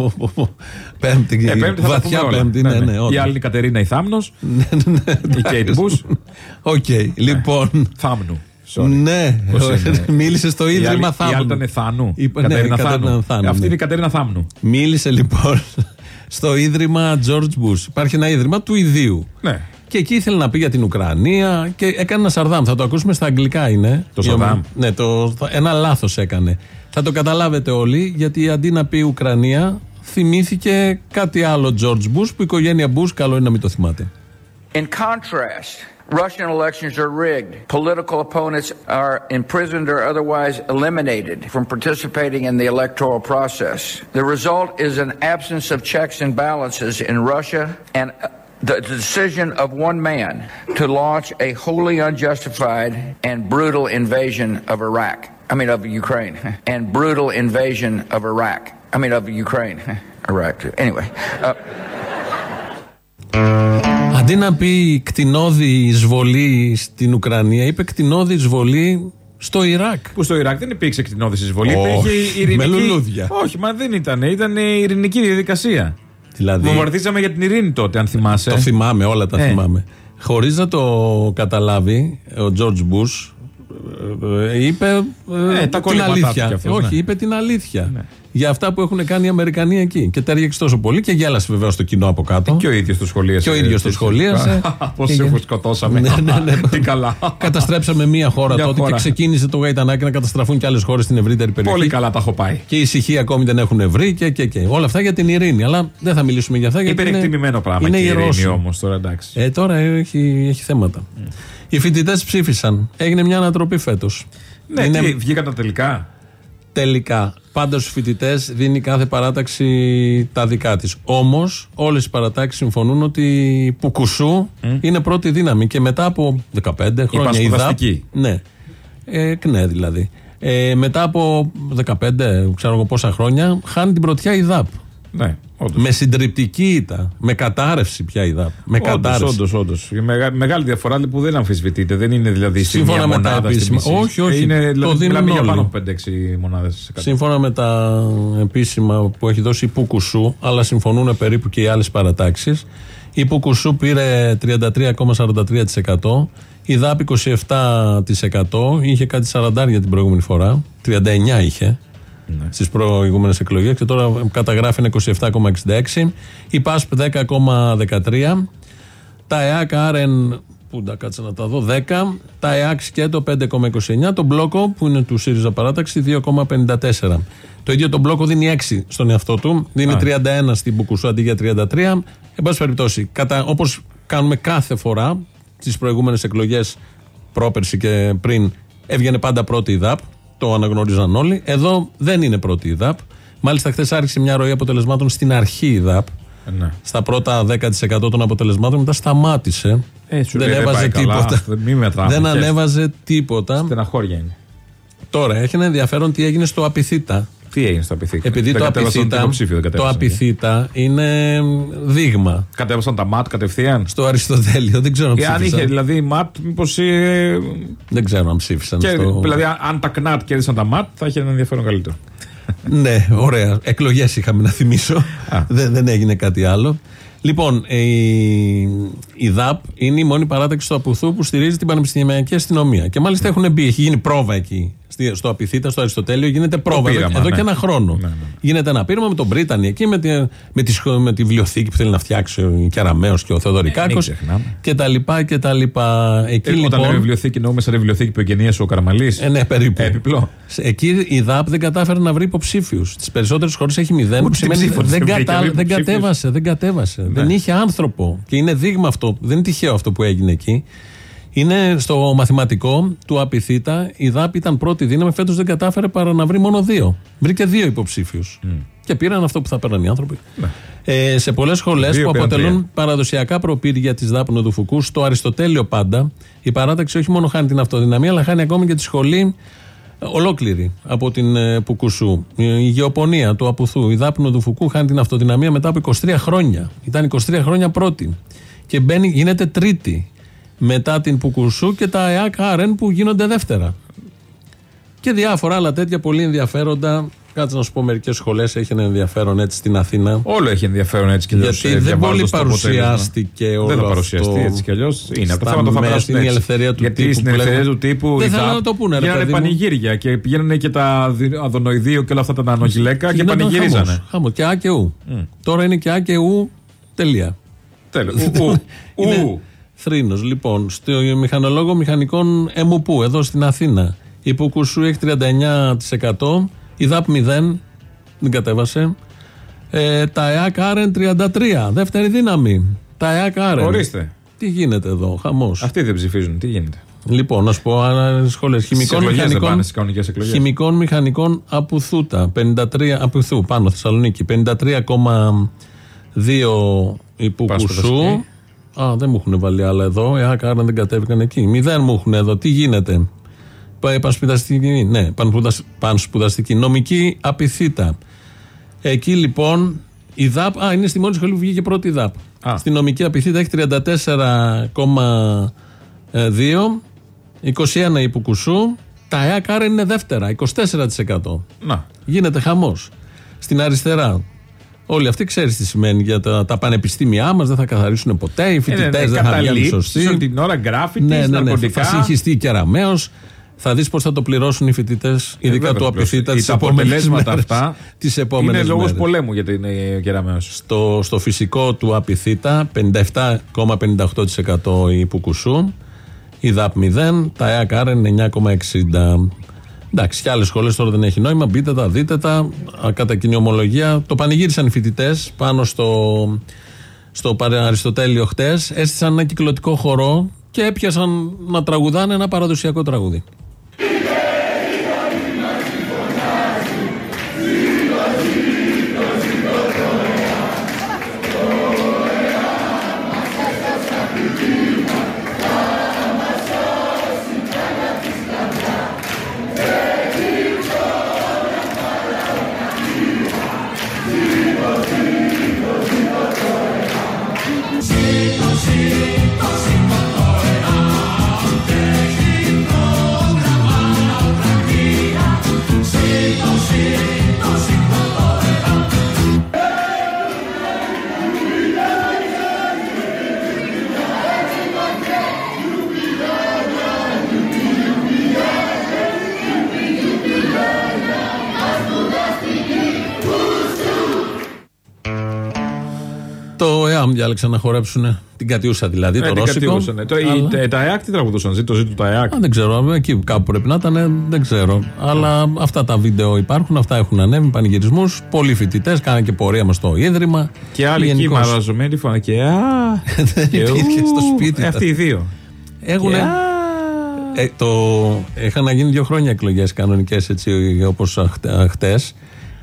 Πέμπτη. Ε, πέμπτη θα τα βαθιά πούμε όλα. πέμπτη. Ναι, ναι, Η όντως. άλλη είναι η Κατερίνα η Θάμνος. Ναι, ναι, Η Κέιτ Μπούς. Οκ, λοιπόν. Θάμνου. Sorry. Ναι, Πώς είναι; μίλησε στο Η άλλη- ίδρυμα Η άλλη Θάμνου. ήταν Θάνου. Είπα- ναι, Κατερίνα η Κατερίνα Θάνου. Θάνου, Αυτή ναι. είναι η Κατερίνα Θάμνου. Μίλησε λοιπόν στο ίδρυμα George Bush. Υπάρχει ένα ίδρυμα του ιδίου. Ναι. Και εκεί ήθελε να πει για την Ουκρανία και έκανε ένα Σαρδάμ. Θα το ακούσουμε στα αγγλικά είναι. Το Η Σαρδάμ. ομο- Ναι, το, θα- ένα λάθος έκανε. Θα το καταλάβετε όλοι γιατί αντί να πει Ουκρανία θυμήθηκε κάτι άλλο George Bush που η οικογένεια Bush καλό είναι να μην το θυμάται. In contrast, Russian elections are rigged. Political opponents are imprisoned or otherwise eliminated from participating in the electoral process. The result is an absence of checks and balances in Russia and uh, the decision of one man to launch a wholly unjustified and brutal invasion of Iraq. I mean, of Ukraine. And brutal invasion of Iraq. I mean, of Ukraine. Iraq. too. Anyway. Uh, Αντί να πει κτηνόδη εισβολή στην Ουκρανία, είπε κτηνόδη εισβολή στο Ιράκ. Που στο Ιράκ δεν υπήρξε κτηνόδης εισβολή. Όχι, Υπήρχε ειρηνική. με λουλούδια. Όχι, μα δεν ήταν. Ήταν ειρηνική διαδικασία. Δηλαδή, Βομβαρδίζαμε για την ειρήνη τότε, αν θυμάσαι. Το θυμάμαι, όλα τα Ε. θυμάμαι. Χωρίς να το καταλάβει, ο George Bush ε, είπε ε, Ε, τα την κολλήματά του αλήθεια. κι αυτός, Όχι, ναι. είπε την αλήθεια. Για αυτά που έχουν κάνει οι Αμερικανοί εκεί. Και τέριαξε τόσο πολύ και γέλασε βεβαίως το κοινό από κάτω. Και ο ίδιος το σχολίασε. Και ο ίδιος το σχολίασε. Πώς Και σε για- σκοτώσαμε. Ναι, ναι, ναι. Τι καλά. Καταστρέψαμε μία χώρα Μια τότε χώρα. και ξεκίνησε το γαϊτανάκι να καταστραφούν και άλλες χώρες στην ευρύτερη περιοχή. Πολύ καλά τα έχω πάει. Και η ησυχία ακόμη δεν έχουν βρει και, και, και. Όλα αυτά για την ειρήνη. Αλλά δεν θα μιλήσουμε για αυτά γιατί. είναι- Υπερεκτιμημένο πράγμα είναι και η ειρήνη Ρώσοι. όμως τώρα εντάξει. Ε, τώρα έχει, έχει θέματα. Οι φοιτητές ψήφισαν. Έγινε μια ανατροπή φέτος. Ναι, τι, βγήκαν τα τελικά. Τελικά. Πάντα στου φοιτητές δίνει κάθε παράταξη τα δικά της. Όμως, όλες οι παρατάξεις συμφωνούν ότι η Πουκουσού είναι πρώτη δύναμη και μετά από 15 χρόνια. πανσπουδαστική. ΔΑΠ, Ναι. Ε, ναι, δηλαδή. Ε, μετά από 15, ξέρω εγώ πόσα χρόνια, χάνει την πρωτιά η ΔΑΠ. Ναι, όντως. Με συντριπτική ήττα. Με κατάρρευση πια η ΔΑΠ. Με Όντως, κατάρρευση. όντως, όντως. Η μεγα- μεγάλη διαφορά δηλαδή, που δεν αμφισβητείται. Δεν είναι δηλαδή στη Σύμφωνα μία με τα μονάδα, στη επίσημα. μισή. Όχι, όχι. Είναι, Το δηλαδή, δίνουν μιλάμε για όλοι. πάνω από 5-6 μονάδες. Σύμφωνα με τα επίσημα που έχει δώσει η Πουκουσού, αλλά συμφωνούν περίπου και οι άλλες παρατάξεις, η Πουκουσού πήρε 33,43%, η ΔΑΠ 27%, είχε κάτι 40 την προηγούμενη φορά, 39 είχε Ναι. στις προηγούμενες εκλογές και τώρα καταγράφει ένα 27,66, η ΠΑΣΠ 10,13%, τα ΕΑΚ Άρεν, που τα κάτσε να τα δω, 10. Τα ΕΑΚ Σκέτο 5,29. Το μπλόκο που είναι του ΣΥΡΙΖΑ παράταξη 2,54. Το ίδιο το μπλόκο δίνει 6 στον εαυτό του. Δίνει 31 στην Μπουκουσού αντί για 33. Εν πάση περιπτώσει, κατά, όπως κάνουμε κάθε φορά στις προηγούμενες εκλογές πρόπερση και πριν έβγαινε πάντα πρώτη η ΔΑΠ. Το αναγνωρίζαν όλοι. Εδώ δεν είναι πρώτη η ΔΑΠ. Μάλιστα, χθες άρχισε μια ροή αποτελεσμάτων στην αρχή η ΔΑΠ Ναι. στα πρώτα 10% των αποτελεσμάτων, μετά σταμάτησε. Ε, σου δεν λέει, δεν έβαζε πάει καλά, τίποτα. αυτό, μη μετράμε, δεν χες. ανέβαζε τίποτα. Στεναχώρια είναι. Τώρα έχει ένα ενδιαφέρον τι έγινε στο Απιθύτα. Τι έγινε στο απειθήτα; Επειδή Δεν το κατέβασαν απειθήτα, υποψήφιο, δεν το κατέβασαν. απειθήτα είναι δείγμα. Κατέβασαν τα ΜΑΤ κατευθείαν; Στο Αριστοτέλειο δεν ξέρω αν Ε, αν ψήφισαν. είχε δηλαδή ΜΑΤ, μήπως. Δεν ξέρω αν ψήφισαν. στο... Δηλαδή, αν- αν τα ΚΝΑΤ κέρδισαν τα ΜΑΤ, θα είχε ένα ενδιαφέρον καλύτερο. ναι, ωραία. Εκλογές είχαμε να θυμίσω. δεν, δεν έγινε κάτι άλλο. Λοιπόν, ε, η, η ΔΑΠ είναι η μόνη παράταξη στο Απουθού που στηρίζει την Πανεπιστημιακή Αστυνομία. Και μάλιστα έχουν μπει, έχει γίνει πρόβα εκεί. Στη- Στο Απιθύτα, στο Αριστοτέλειο, γίνεται πρόβα εδώ, πείραμα, εδώ ναι. και ένα χρόνο. Γίνεται ένα πείραμα με τον Πρίτανη εκεί, με τη, με, τη, σχο- με τη βιβλιοθήκη που θέλει να φτιάξει ο Κεραμαίο και ο Θεοδωρικάκος. μην ξεχνάμε. και τα λοιπά και τα λοιπά. Εκεί Ε, λοιπόν. Όταν λέμε βιβλιοθήκη, εννοούμε σαν βιβλιοθήκη που εγγενίασε ο Καραμαλής. Ε, ναι, περίπου. Επιπλό. Σε- Εκεί η ΔΑΠ δεν κατάφερε να βρει υποψήφιους. Στι περισσότερες χώρες έχει μηδέν. Ούτε Που σημαίνει ψήφο δεν, δεν βρήκε, κατα... βρήκε δεν υποψήφιους. κατέβασε. Δεν κατέβασε. Ναι. Δεν είχε άνθρωπο. Και είναι δείγμα αυτό. Δεν είναι τυχαίο αυτό που έγινε εκεί. Είναι στο μαθηματικό του Απιθύτα. Η ΔΑΠ ήταν πρώτη δύναμη. Φέτος δεν κατάφερε παρά να βρει μόνο δύο. Βρήκε δύο υποψήφιους. Και πήραν αυτό που θα πέραν οι άνθρωποι. Ε, σε πολλές σχολές Ναι. Δύο που πήραν αποτελούν τρία. παραδοσιακά προπήρια της ΔΑΠ Νοδουφουκού, στο Αριστοτέλειο πάντα, η παράταξη όχι μόνο χάνει την αυτοδυναμία, αλλά χάνει ακόμη και τη σχολή ε, ολόκληρη από την ε, Πουκουσού. Η, η γεωπονία του Απουθού, η ΔΑΠ Νοδουφουκού χάνει την αυτοδυναμία μετά από 23 χρόνια. Ήταν 23 χρόνια πρώτη. Και μπαίνει, γίνεται τρίτη μετά την Πουκουσού και τα ΕΑΚ ΑΡΕΝ που γίνονται δεύτερα. Και διάφορα άλλα τέτοια πολύ ενδιαφέροντα. Κάτσε να σου πω μερικές σχολές έχει ένα ενδιαφέρον έτσι στην Αθήνα. Όλο έχει ενδιαφέρον έτσι κι αλλιώς. Γιατί δεν πολύ παρουσιάστηκε όλο Δεν θα αυτό. παρουσιαστεί έτσι κι αλλιώς. Είναι από Στα τα θέματα που θα μέσα, περάσουν είναι η έτσι. ελευθερία του Γιατί τύπου στην που ελευθερία λέγαμε. του τύπου. Δεν η θέλω ΔΑΠ να το πούνε, ρε Γίνανε παιδί μου. πανηγύρια και πηγαίνανε και τα δι- αδωνοειδείο και όλα αυτά τα νανογιλέκα και Γινόταν πανηγυρίζανε. χαμός, χαμός. Και Α και Ου. Τώρα είναι και Α και Ου. Τελεία. Τέλος. Ου, ου, Είναι ου. θρήνος. Λοιπόν, στο μηχανολόγο μηχανικών ΕΜΟΠΟΥ, εδώ στην Αθήνα, η Πουκουσού έχει 39%, η ΔΑΠ 0, δεν κατέβασε. Ε, τα ΕΑΚ Άρεν 33, δεύτερη δύναμη. Τα ΕΑΚ Άρεν. Ορίστε. Τι γίνεται εδώ, χαμός. Αυτοί δεν ψηφίζουν. Τι γίνεται; Λοιπόν, να σου πω σχολέ χημικών εκλογές δεν μηχανικών. πάνε στις κανονικές εκλογές. Χημικών μηχανικών Απουθούτα. 53, Απουθού, πάνω Θεσσαλονίκη. 53,2 η Πουκουσού. Πασπουδαστική. Α, δεν μου έχουν βάλει άλλα εδώ. Ε, άρα δεν κατέβηκαν εκεί. Μηδέν μου έχουν εδώ. Τι γίνεται; Πα- Πανσπουδαστική, ναι, πανσπουδασ- πανσπουδαστική. Νομική απειθήτα. Εκεί λοιπόν η ΔΑΠ, α, είναι στη μόνη σχολή που βγήκε πρώτη η ΔΑΠ. Α. Στη νομική απειθήτα έχει 34,2, 21 η Πουκουσού, τα ΕΑΚ άρα είναι δεύτερα, 24%. Να. Γίνεται χαμός. Στην αριστερά. Όλοι αυτοί ξέρεις τι σημαίνει για τα, τα πανεπιστήμια μας, δεν θα καθαρίσουν ποτέ, οι φοιτητές ναι, δεν θα βγάλουν καταλήψεις σωστοί. όλη την ώρα, γκράφιτι, ναι, ναι, ναι, ναρκωτικά. Θα συγχυστεί κεραμαίο. Θα δεις πώς θα το πληρώσουν οι φοιτητές, ειδικά Ε, βέβαια του θα πληρώσουν. απειθήτα, Ή τις τα επόμενες αποτελέσματα μέρες. αυτά Τις επόμενες Είναι λόγος μέρες. πολέμου για την ε, Κεραμέως. Στο, στο φυσικό του απειθήτα 57,58% η Πουκουσού, η ΔΑΠ 0, τα ΕΑΚ Άρεν 9,60%. Εντάξει, και άλλες σχολές τώρα δεν έχει νόημα. Μπείτε τα, δείτε τα. Α, Κατά κοινή ομολογία. Το πανηγύρισαν οι φοιτητές πάνω στο, στο παρε- Αριστοτέλειο χτες. Έστησαν ένα κυκλωτικό χορό και έπιασαν να τραγουδάνε ένα παραδοσιακό τραγούδι. Διάλεξαν να χορέψουν την κατιούσα δηλαδή, Ε, το την ρώσικο. κατιούσανε. Το- Αλλά- οι- Τα ΕΑΚ τι τραγουδούσαν, ζήτω ζήτω τα ΕΑΚ. Α, δεν ξέρω, εκεί κάπου πρέπει να ήταν, δεν ξέρω. Αλλά αυτά τα βίντεο υπάρχουν, αυτά έχουν ανέβει, πανηγυρισμούς. Πολλοί φοιτητές κάνανε και πορεία μας στο ίδρυμα. Και άλλοι εκεί Γενικώς. μαραζωμένοι φωνά και α. Δεν και υπήρχε ου. στο σπίτι. Ε, Αυτοί οι δύο. Έχουν. Και α. Ε, το, είχαν να γίνει δύο χρόνια εκλογές κανονικές έτσι όπως χτε.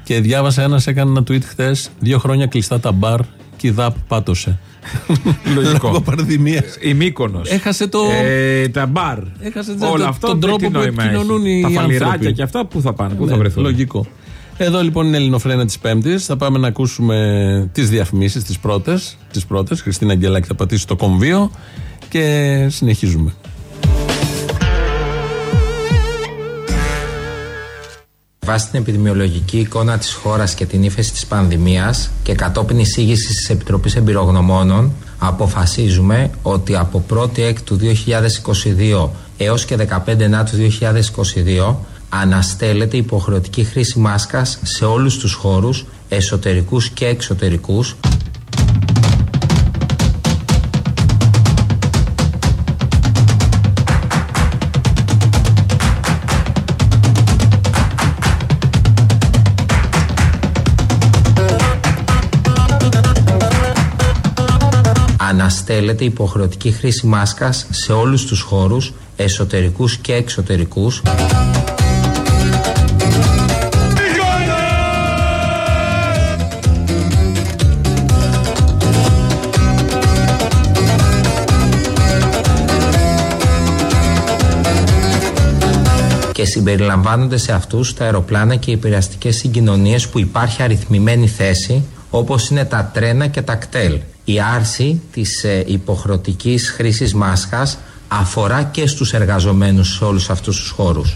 Και διάβασα ένας, έκανε ένα tweet χτες. Δύο χρόνια κλειστά τα μπαρ και η ΔΑΠ πάτωσε. Λογικό. Λόγω πανδημία. Η Μύκονος. Έχασε το. Ε, τα μπαρ. Έχασε το- Όλα το- αυτό τον τι τρόπο που νόημα επικοινωνούν έχει. οι Τα φαλιράκια άνθρωποι. και αυτά που θα πάνε, πού Ναι, θα βρεθούν; Λογικό. Εδώ λοιπόν είναι η Ελληνοφρένα της Πέμπτης. Θα πάμε να ακούσουμε τις διαφημίσεις, τις πρώτες. Τις πρώτες. Χριστίνα Αγγελάκη θα πατήσει το κομβίο και συνεχίζουμε. Βάσει την επιδημιολογική εικόνα της χώρας και την ύφεση της πανδημίας και κατόπιν εισήγησης της Επιτροπής Εμπειρογνωμόνων αποφασίζουμε ότι από 1η Έκ του 2022 έως και 15 του 2022 αναστέλλεται υποχρεωτική χρήση μάσκας σε όλους τους χώρους εσωτερικούς και εξωτερικούς αναστέλλεται υποχρεωτική χρήση μάσκας σε όλους τους χώρους εσωτερικούς και εξωτερικούς και συμπεριλαμβάνονται σε αυτούς τα αεροπλάνα και οι επηρεαστικές συγκοινωνίες που υπάρχει αριθμημένη θέση όπως είναι τα τρένα και τα κτέλ. Η άρση της ε, υποχρεωτικής χρήσης μάσκας αφορά και στους εργαζομένους σε όλους αυτούς τους χώρους.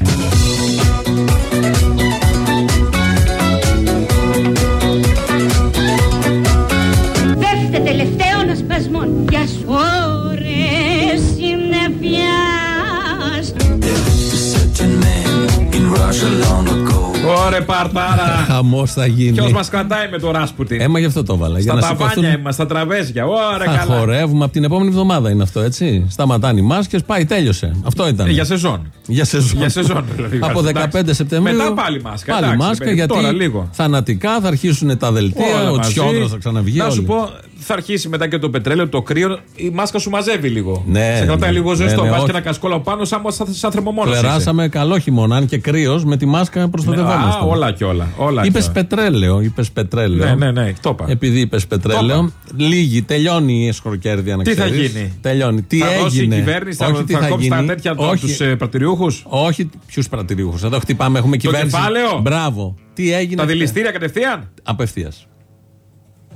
Ωρε παρτάρα. Χαμός θα γίνει. Ποιος μας κρατάει με το Ράσπουτιν. Ε, μα γι' αυτό το έβαλα. για Στα να ταβάνια σηκωθούν- είμαστε, στα τραβέζια. Ωρε Θα καλά. χορεύουμε από την επόμενη εβδομάδα είναι αυτό, έτσι. Σταματάνε οι μάσκες, πάει, τέλειωσε. Αυτό ήταν. Ε, για σεζόν. Για σεζόν. Για σεζόν, δηλαδή, Από βγάζουν, 15 εντάξει. Σεπτεμβρίου. Μετά πάλι μάσκα, Πάλι εντάξει, μάσκα παιδί, γιατί τώρα λίγο. θανατικά θα αρχίσουν τα δελτία. Όλα ο μαζί. Τσιόδρα θα ξαναβγεί. Να σου όλοι. πω, θα αρχίσει μετά και το πετρέλαιο, το κρύο. Η μάσκα σου μαζεύει λίγο. Ναι, Σε κρατάει ναι. λίγο Ναι, ζεστό. ναι, Βάζει όχι. και ένα κασκόλα πάνω, σαν, σαν, σαν θερμομόνος είσαι. Περάσαμε καλό χειμώνα, αν και κρύος, με τη μάσκα προστατευόμαστε. Α, όλα και όλα. όλα Είπες και όλα. πετρέλαιο, είπες πετρέλαιο. Ναι, ναι, ναι, το είπα. Επειδή είπες πετρέλαιο, λίγη, τελειώνει η εσχροκέρδεια να Τι θα ξέρεις. γίνει; Τελειώνει. Τι θα έγινε. δώσει η κυβέρνηση, θα, Όχι τι θα, θα κόψει τα γίνει; τέτοια του Όχι. τους ε, πρατηριούχους; Όχι, ποιους πρατηριούχους; Εδώ χτυπάμε, έχουμε κυβέρνηση. κεφάλαιο; Μπράβο. Τι έγινε. Τα δηληστήρια κατευθείαν; Απευθείας.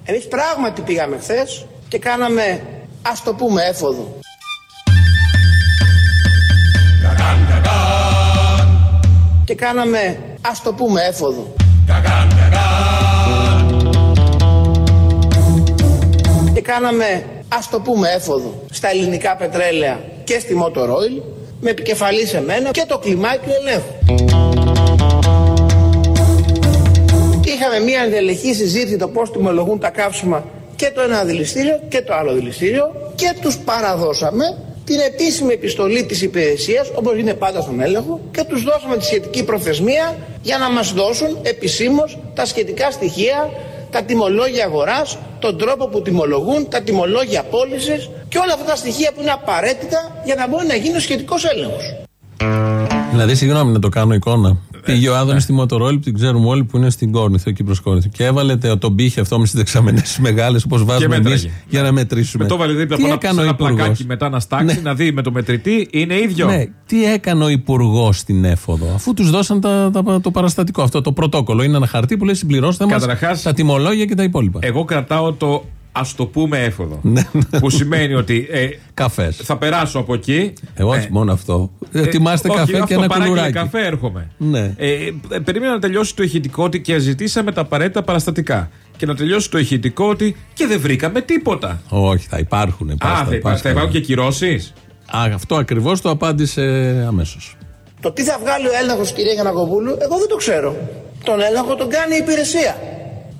Εμείς πράγματι πήγαμε χθες και κάναμε, ας το πούμε, έφοδο. Και κάναμε, ας το πούμε, έφοδο. Και κάναμε, ας το πούμε, έφοδο στα ελληνικά πετρέλαια και στη Motor Oil με επικεφαλής σε μένα και το κλιμάκι ελέγχου. Είχαμε μια ενδελεχή συζήτηση το πώς τιμολογούν τα καύσιμα και το ένα δηληστήριο και το άλλο δηληστήριο και τους παραδώσαμε την επίσημη επιστολή της υπηρεσίας όπως είναι πάντα στον έλεγχο και τους δώσαμε τη σχετική προθεσμία για να μας δώσουν επισήμως τα σχετικά στοιχεία τα τιμολόγια αγοράς, τον τρόπο που τιμολογούν, τα τιμολόγια πώλησης και όλα αυτά τα στοιχεία που είναι απαραίτητα για να μπορεί να γίνει ο σχετικός έλεγχος. Δηλαδή, συγγνώμη να το κάνω εικόνα. Ε, Πήγε ο ναι. Άδωνης στη Μοτορόλη που την ξέρουμε όλοι που είναι στην Κόρνηθο, εκεί προς Κόρνηθο. Και έβαλε τε- τον πύχη αυτό με τι δεξαμενές μεγάλες όπως βάζουμε εμείς μέτραγε. για να μετρήσουμε. Με το βάλε δίπλα Τι από έκανε ένα, ο σε ένα Υπουργός; πλακάκι μετά να στάξει, Ναι. να δει με το μετρητή. Είναι ίδιο. Ναι, τι έκανε ο Υπουργός στην έφοδο, αφού τους δώσαν τα, τα- το παραστατικό, αυτό το πρωτόκολλο. Είναι ένα χαρτί που λέει συμπληρώστε μας Καταρχάς- τα τιμολόγια και τα υπόλοιπα. Εγώ κρατάω το ας το πούμε έφοδο. Ναι, ναι. που σημαίνει ότι ε, Καφές. θα περάσω από εκεί. Εγώ όχι Ε, μόνο αυτό. Ε, ε, Ετοιμάστε όχι, καφέ αυτό, και ένα παράγγειλε κουλουράκι. καφέ έρχομαι. Ναι. Ε, ε, περίμενα να τελειώσει το ηχητικό ότι και ζητήσαμε τα απαραίτητα παραστατικά. Και να τελειώσει το ηχητικό ότι και δεν βρήκαμε τίποτα. Όχι, θα υπάρχουν. Α, θα, υπά- θα υπάρχουν και κυρώσεις; Α, αυτό ακριβώς το απάντησε αμέσως. Το τι θα βγάλει ο έλεγχος κυρία Γιανακοπούλου, εγώ δεν το ξέρω. Τον έλεγχο τον κάνει η υπηρεσία.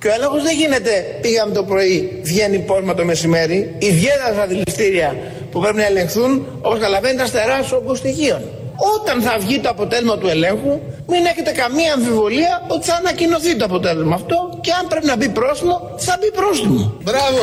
Και ο έλεγχος δεν γίνεται πήγαμε το πρωί, βγαίνει πόσμα το μεσημέρι, ιδιαίτερα στα δηληστήρια που πρέπει να ελεγχθούν, όπως καταλαβαίνετε, τα τεράστιο όγκο στοιχείων. Όταν θα βγει το αποτέλεσμα του ελέγχου, μην έχετε καμία αμφιβολία ότι θα ανακοινωθεί το αποτέλεσμα αυτό και αν πρέπει να μπει πρόστιμο, θα μπει πρόστιμο. Μπράβο!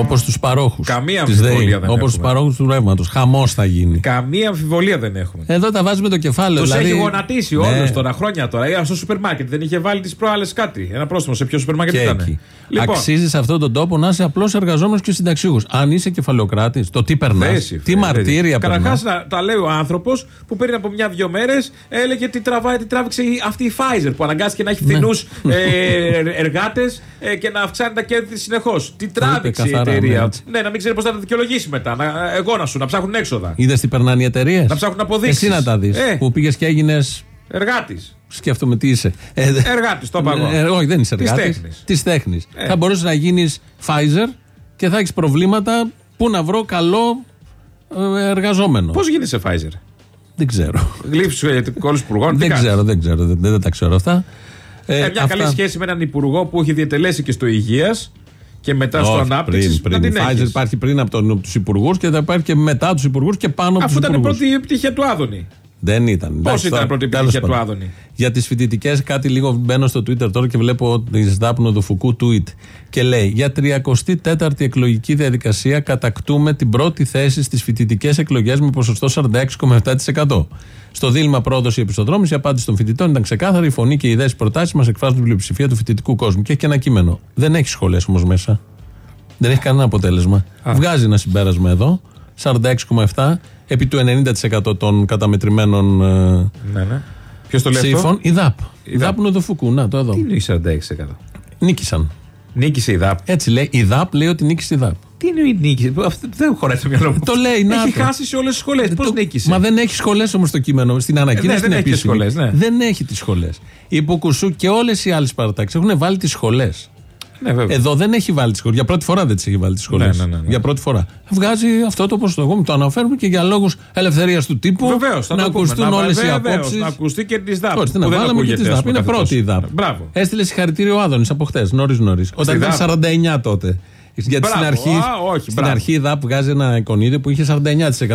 Όπως τους παρόχους. Καμία αμφιβολία δεν Όπως τους έχουμε. παρόχους του ρεύματος. Χαμός θα γίνει. Καμία αμφιβολία δεν έχουμε. Εδώ τα βάζουμε το κεφάλαιο. Τους δηλαδή... έχει γονατίσει Ναι. όλους τώρα, χρόνια τώρα. Ή στο σούπερ μάρκετ δεν είχε βάλει τις προάλλες κάτι. Ένα πρόστιμο σε ποιο σούπερ μάρκετ Και ήταν. εκεί. Λοιπόν, Αξίζεις σε αυτόν τον τόπο να είσαι απλός εργαζόμενος και συνταξιούχος. Αν είσαι κεφαλαιοκράτης, το τι περνάς. θέση, Τι φε- μαρτύρια περνάς. Καταρχάς, να τα λέει ο άνθρωπος που πριν από μια-δυο μέρες έλεγε τι τραβάει, τι τράβηξε η- αυτή η Pfizer που αναγκάστηκε να έχει Ναι. φθηνούς ε, εργάτες και να αυξάνει τα κέρδη συνεχώς. Τι τράβηξε η καθαρά, εταιρεία. ναι, έτσι. Ναι, να μην ξέρει πώς θα τα δικαιολογήσει μετά. Να, εγώ να σου, να ψάχνουν έξοδα. Είδες τι περνάνε οι εταιρείες; Να ψάχνουν αποδείξεις. Εσύ να τα δεις. Ε. Που πήγες και έγινες. Εργάτης. Σκέφτομαι τι είσαι. Ε, Εργάτης, το είπα εγώ. ε, όχι, δεν είσαι Της εργάτης. τέχνης. Της τέχνης. Ε. Θα μπορούσες να γίνεις Pfizer και θα έχεις προβλήματα. Πού να βρω καλό ε, εργαζόμενο. Πώς γίνεται σε Pfizer; Δεν ξέρω. Γλύψει τους κόλου υπουργών. τι δεν κάνεις; ξέρω, δεν ξέρω. Δεν, δεν τα ξέρω αυτά. Ε, μια αυτά- καλή σχέση με έναν υπουργό που έχει διατελέσει και στο υγείας και μετά στο Όχι, ανάπτυξη. Πριν, πριν. Να Η την Pfizer έχεις. υπάρχει πριν από τους υπουργούς και θα υπάρχει και μετά τους υπουργούς και πάνω από τους Αφού ήταν η υπουργούς. πρώτη επιτυχία του Άδωνη. Δεν ήταν. Πώς Εντάξει, ήταν τώρα, η πρώτη τέλος επιτυχία του πάντων. Άδωνη; Για τις φοιτητικές, κάτι λίγο μπαίνω στο Twitter τώρα και βλέπω τη Σδάπνο του Φουκού tweet. Και λέει: Για 34η εκλογική διαδικασία κατακτούμε την πρώτη θέση στις φοιτητικές εκλογές με ποσοστό 46,7%. Στο δίλημα πρόδοση επιστοδρόμηση, η απάντηση των φοιτητών ήταν ξεκάθαρη. Η φωνή και οι ιδέες προτάσεις μας εκφράζουν την πλειοψηφία του φοιτητικού κόσμου. Και έχει και ένα κείμενο. Δεν έχει σχολές όμως μέσα. Δεν έχει κανένα αποτέλεσμα. Βγάζει ένα συμπέρασμα εδώ. 46,7 επί του 90% των καταμετρημένων ε, Ναι, ναι. Ποιος το λέει ψήφων. αυτό. Η ΔΑΠ. Η Η ΔΑΠ. ΔΑΠ Νοδοφουκού. Να το εδώ. Τι είναι η 46%. Νίκησαν. Νίκησε η ΔΑΠ. Έτσι λέει. Η ΔΑΠ λέει ότι νίκησε η ΔΑΠ. Τι είναι η νίκη; Αυτό δεν χωράει το μυαλό μου. Το λέει, να Έχει το. χάσει σε όλες τις σχολές. Πώς Το- νίκησε; Μα δεν έχει σχολές όμως το κείμενο. Στην ανακοίνωση ναι, την δεν έχει τις επίσημη. σχολές, ναι. Δεν έχει τις σχολές. Η Υποκουσού και όλες οι άλλες παρατάξεις έχουν βάλει τις σχολές. Ναι, βέβαια. Εδώ δεν έχει βάλει τι σχολέ. Για πρώτη φορά δεν τι έχει βάλει τι σχολέ. Ναι, ναι, ναι, ναι. Για πρώτη φορά. Βγάζει αυτό το ποσοστό. Εγώ μου το αναφέρουμε και για λόγους ελευθερίας του τύπου. Βεβαίως, θα να το πούμε. ακουστούν Να- όλες οι βεβαίως, απόψεις. Να ακουστεί και της ΔΑΠ. Όχι, που να δεν βάλαμε και ακούγεται, της ας ΔΑΠ. πούμε, Είναι κάθε πρώτη η τόσο. ΔΑΠ. Μπράβο. Έστειλε συγχαρητήριο ο Άδωνης από χτε, νωρίς νωρίς. Όταν ήταν ΔΑΠ. 49 τότε. Γιατί στην Μπράβο, αρχή, α, όχι, στην μπράβο. αρχή η ΔΑΠ βγάζει ένα εικονίδιο που είχε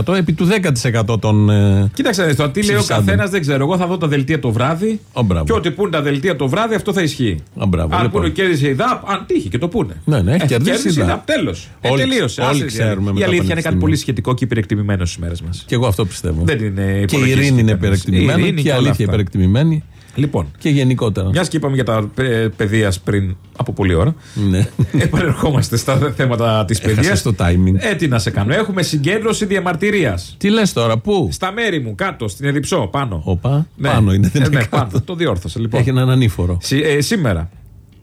49% επί του 10% των. ε, Κοίταξε, να δεις τώρα, τι λέει ο ψηφισάντων. καθένας δεν ξέρω. Εγώ θα δω τα δελτία το βράδυ. Ω, μπράβο. Και ό,τι πούνε τα δελτία το βράδυ, αυτό θα ισχύει. Α, μπράβο, αν λοιπόν. πούνε κέρδισε η ΔΑΠ, αν τύχει και το πούνε. Ναι, ναι, έχει Ε, κερδίσει η η ΔΑΠ. Τέλος. Ε, Όλοι- τελείωσε. όλοι Άσε, η ξέρουμε αλήθεια. με Η τα αλήθεια είναι κάτι πανεπιστήμια. πολύ σχετικό και υπερεκτιμημένο στις μέρες μας. Και εγώ αυτό πιστεύω. Δεν είναι και η υπολογίστηκε ειρήνη είναι κανείς. υπερεκτιμημένη Η ειρήνη και η και όλα αλήθεια αυτά. υπερεκτιμημένη Λοιπόν, και γενικότερα. μιας και είπαμε για τα ε, παιδεία πριν από πολλή ώρα. Ναι. Επανερχόμαστε στα θέματα της παιδείας. Έχασες το timing. Ε, τι να σε κάνω. Έχουμε συγκέντρωση διαμαρτυρίας. Τι λες τώρα, πού; Στα μέρη μου, κάτω, στην Εδιψό, πάνω. Οπα, Ναι. πάνω είναι, δεν Ε, είναι ναι, κάτω. πάνω. Το διόρθωσα. Λοιπόν. Έχει έναν ανήφορο. Σι- ε, σήμερα.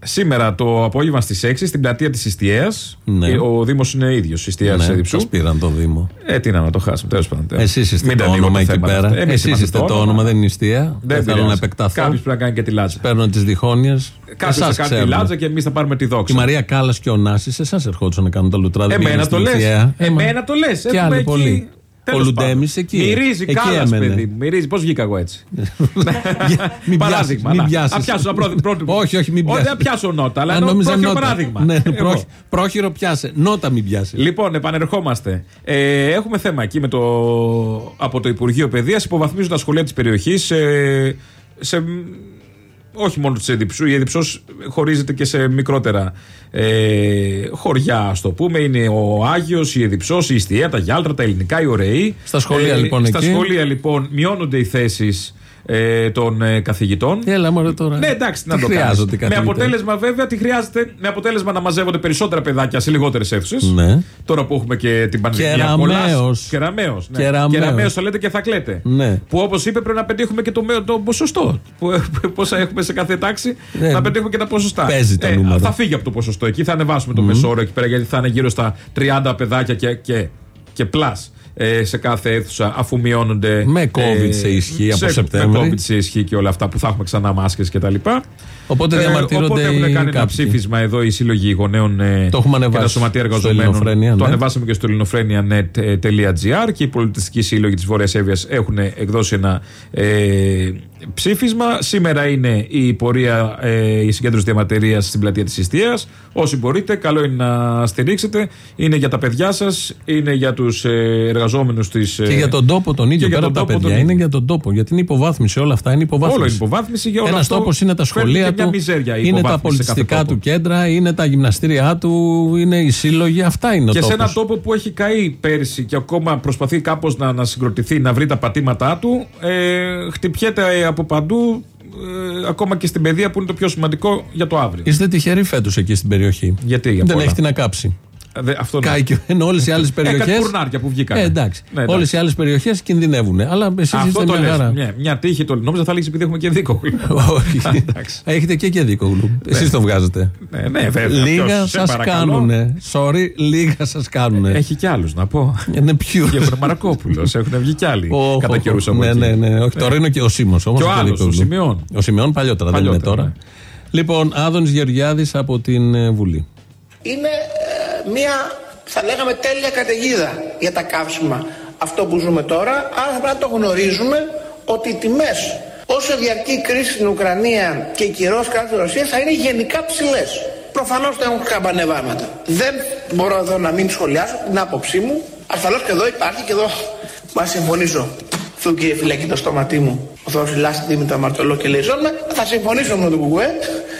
Σήμερα το απόγευμα στις 6 στην πλατεία της Ιστιαίας. Ναι. Ο Δήμος είναι ίδιος. Ιστιαίας Ναι, Εδιψού. σας πήραν το Δήμο. Ε, τι να, να το χάσουμε. Τέλος πάντων. Εσείς είστε Μην το τα ανοίγω όνομα εκεί θέματα πέρα. αυτά. Εμείς Εσείς είμαστε είστε το όνομα, δεν είναι νηστεία. Δεν Δεν θέλω να επεκταθώ. Κάποιο πρέπει να κάνει και τη λάτζα. Παίρνω τις διχόνιε. Κάποιο θα κάνει τη λάτζα και εμείς θα πάρουμε τη Η δόξα. Μαρία Κάλλας και ο Νάσης, εσάς ερχόντουσαν να κάνουν τα λουτράδια. Εμένα το λες. Εμένα το λες. Και άλλοι πολλοί. Ο Λουντέμις εκεί. Μυρίζει εκεί κάλα, έμενε. παιδί μου. Μυρίζει. Πώς βγήκα εγώ έτσι. Μην Παράδειγμα. πιάσεις, μην να. πιάσεις. Να πιάσω ένα πρώτο. πρώτο- Όχι, όχι, μην Όχι, πιάσεις. δεν πιάσω νότα, αλλά Αν εννοώ νόμιζα πρόχειρο νότα. παράδειγμα. Ναι, Εγώ. πρόχει- πρόχειρο πιάσε. Νότα μην πιάσεις. Λοιπόν, επανερχόμαστε. Ε, έχουμε θέμα εκεί με το, από το Υπουργείο Παιδείας. Υποβαθμίζουν τα σχολεία της περιοχής σε, σε, όχι μόνο της Εδιψού. Η Εδιψό χωρίζεται και σε μικρότερα ε, χωριά, ας το πούμε. Είναι ο Άγιος, η Εδιψό, η Ιστιαία, τα Γιάλτρα, τα Ελληνικά, οι Ωραίοι. Στα σχολεία, λοιπόν, Στα εκεί. σχολεία λοιπόν μειώνονται οι θέσεις ε, των ε, καθηγητών. Έλα μωρέ τώρα. Ναι, εντάξει, τι να Τι το χρειάζονται οι κάνεις. Με καθηγητές; αποτέλεσμα, βέβαια, τι χρειάζεται. Με αποτέλεσμα να μαζεύονται περισσότερα παιδάκια σε λιγότερες αίθουσες. Ναι. Τώρα που έχουμε και την πανδημία. Κεραμαίος. Κεραμαίο. Ναι. Κεραμαίος. Κεραμαίος θα λέτε και θα κλαίτε. Ναι. Που όπως είπε πρέπει να πετύχουμε και το, με- το ποσοστό. Που, πόσα έχουμε σε κάθε τάξη. Ναι. Να πετύχουμε και τα ποσοστά. Παίζει τα νούμερα. Θα φύγει από το ποσοστό εκεί. Θα ανεβάσουμε το μεσόωρο εκεί πέρα γιατί θα είναι γύρω στα 30 παιδάκια και, και, και plus. Ε, σε κάθε αίθουσα αφού μειώνονται. Με COVID σε ισχύ από σε- Σεπτέμβρη. Με COVID σε ισχύ και όλα αυτά που θα έχουμε ξανά μάσκες και τα λοιπά. Οπότε διαμαρτύρονται οπότε έχουν οι κάνει ένα κάποιοι. ψήφισμα εδώ οι σύλλογοι γονέων ε, Το έχουμε και ανεβάσει τα σωματεία στο εργαζομένων. Ελληνοφρένεια, Το ναι. ανεβάσαμε και στο ελληνοφρένια.net.gr και οι πολιτιστικοί σύλλογοι της Βόρειας Εύβοιας έχουν εκδώσει ένα ε, ψήφισμα. Σήμερα είναι η πορεία, ε, η συγκέντρωση διαμαρτυρίας στην πλατεία της Ιστίας. Όσοι μπορείτε, καλό είναι να στηρίξετε. Είναι για τα παιδιά σας, είναι για τους ε, εργαζόμενους της. Και για τον τόπο τον ίδιο, για πέρα τον από τα τόπο παιδιά. τον Είναι για τον τόπο. Γιατί είναι υποβάθμιση. Όλα αυτά είναι υποβάθμιση. Όλο είναι υποβάθμιση για όλο Ένας αυτό τόπος είναι τα φέρνει σχολεία και μια του, μιζέρια η είναι τα υποβάθμιση σε κάθε πολιτιστικά τόπο. του κέντρα, είναι τα γυμναστήριά του, είναι οι σύλλογοι. Αυτά είναι ο Και σε τόπος. ένα τόπος που έχει καεί πέρσι και ακόμα προσπαθεί κάπως να, να συγκροτηθεί, να βρει τα πατήματά του, ε, χτυπιέται ε, από παντού, ε, ακόμα και στην παιδεία που είναι το πιο σημαντικό για το αύριο. Είστε τυχεροί φέτος εκεί στην περιοχή. Γιατί, για Δεν πολλά. έχει τι να κάψει. Ε, δε- αυτό ναι. Κάει και ενώ όλες οι άλλες Ε, περιοχέ. κάτι κουρνάρια που βγήκαν. Ε, εντάξει. Ναι, εντάξει. Όλες οι άλλες περιοχές κινδυνεύουν. Αλλά εσείς Αυτό είστε το μια λες. χαρά. Μια, μια τύχη το νόμιζα θα λέγεις επειδή έχουμε και δίκο. Όχι. Έχετε και και δίκο γλου. Εσείς το βγάζετε. ναι, ναι, βέβαια. Λίγα Ποιος, σε σας παρακαλώ. κάνουνε. Sorry, λίγα σας κάνουνε. Έχει κι άλλους να πω. Είναι ποιους; Και έχουν Μαρακόπουλο, έχουν βγει κι άλλοι. Οχ, Κατά οχ, καιρούς από Ναι, εκεί. ναι, ναι. Όχι, τώρα είναι και ο Σίμω όμως. Και ο άλλος, ο Σιμεών. Ο Σιμεών παλιότερα, δεν είναι Παλιότερα, τώρα. ναι. Λοιπόν, Άδωνης Γεωργιάδης από την ε, Βουλή. είναι ε, μια, θα λέγαμε, τέλεια καταιγίδα για τα καύσιμα αυτό που ζούμε τώρα. Άρα θα πρέπει να το γνωρίζουμε ότι οι τιμές όσο διαρκεί η κρίση στην Ουκρανία και η κυρός κατά της Ρωσίας θα είναι γενικά ψηλές. Προφανώς θα έχουν καμπανεβάματα. Δεν μπορώ εδώ να μην σχολιάσω την άποψή μου. Ασφαλώς και εδώ υπάρχει και εδώ μα συμφωνήσω. Του κύριε φυλακή το στόματί μου. Ο Θεός Λάστη Δήμητρα Μαρτωλό και λέει «Ζώνουμε». Θα συμφωνήσω με τον Κουκουέ.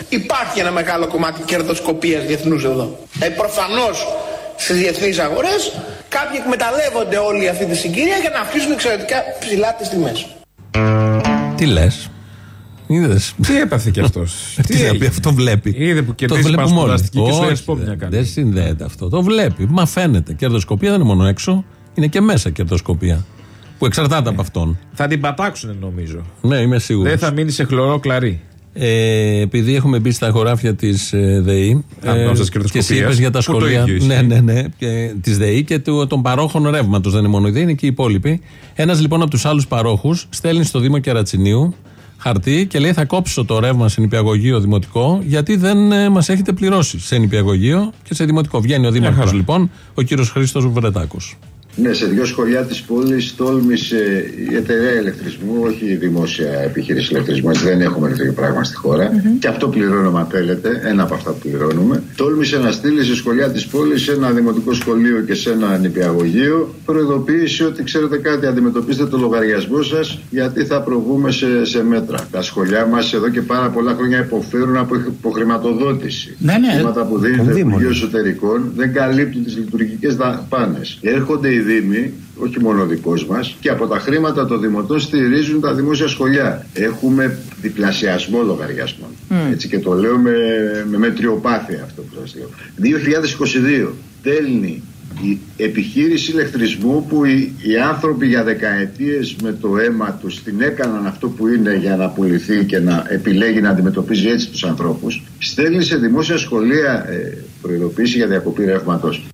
Υπάρχει ένα μεγάλο κομμάτι κερδοσκοπίας διεθνούς εδώ. Ε, προφανώς στις διεθνείς αγορές κάποιοι εκμεταλλεύονται όλη αυτή τη συγκυρία για να αφήσουν εξαιρετικά ψηλά τις τιμές. Τι λες; Είδες. Τι έπαθε κι αυτός; Τι θα πει, αυτό βλέπει. Είδε που το κερδίζει βλέπουμε όλοι. πασπουδαστική και σου λέει Όχι, πω μια δεν- κάνει. Δεν συνδέεται αυτό. Το βλέπει. Μα φαίνεται. Κερδοσκοπία δεν είναι μόνο έξω, είναι και μέσα κερδοσκοπία. Που εξαρτάται από αυτόν. Θα την πατάξουν νομίζω. Ναι, είμαι σίγουρος. Δεν θα μείνει σε χλωρό κλαρί. Ε, επειδή έχουμε μπει στα χωράφια της ε, ΔΕΗ. Α, νόμιζα της και κερδοσκοπίας, εσύ είπες για τα που το σχολεία. ίδιο ισχύει. Ναι, ναι, ναι. Της ΔΕΗ και του, των παρόχων ρεύματος. Δεν είναι μόνο η ΔΕΗ, είναι και οι υπόλοιποι. Ένας λοιπόν από τους άλλους παρόχους στέλνει στο Δήμο Κερατσινίου χαρτί και λέει: Θα κόψω το ρεύμα σε νηπιαγωγείο δημοτικό, γιατί δεν ε, μας έχετε πληρώσει σε νηπιαγωγείο και σε δημοτικό. Βγαίνει ο Δήμαρχος χαρά. λοιπόν, ο κύριος Χρήστος Βρετάκος. Ναι, σε δύο σχολιά της πόλης τόλμησε η εταιρεία ηλεκτρισμού, όχι η δημόσια επιχείρηση ηλεκτρισμού, έτσι δεν έχουμε ηλεκτρικό πράγμα στη χώρα. Και αυτό πληρώνουμε αν θέλετε, ένα από αυτά που πληρώνουμε. Τόλμησε να στείλει σε σχολιά της πόλης, σε ένα δημοτικό σχολείο και σε ένα νηπιαγωγείο, προειδοποίηση ότι ξέρετε κάτι, αντιμετωπίστε το λογαριασμό σας γιατί θα προβούμε σε, σε μέτρα. Τα σχολιά μας εδώ και πάρα πολλά χρόνια υποφέρουν από υποχρηματοδότηση. Ναι, ναι. Χρήματα που δίνει Τον το Δήμο, Υπουργείο ναι. Εσωτερικών δεν καλύπτουν τις λειτουργικές δαπάνες. Έρχονται οι Δήμοι, όχι μόνο ο δικός μας, και από τα χρήματα των Δημοτών στηρίζουν τα δημόσια σχολεία. Έχουμε διπλασιασμό λογαριασμών. Έτσι και το λέω με, με μετριοπάθεια αυτό που σας λέω. 2022 στέλνει η επιχείρηση ηλεκτρισμού που οι, οι άνθρωποι για δεκαετίες με το αίμα τους την έκαναν αυτό που είναι για να πουληθεί και να επιλέγει να αντιμετωπίζει έτσι τους ανθρώπους στέλνει σε δημόσια σχολεία ε, προειδοποίηση για διακοπή ρεύματος.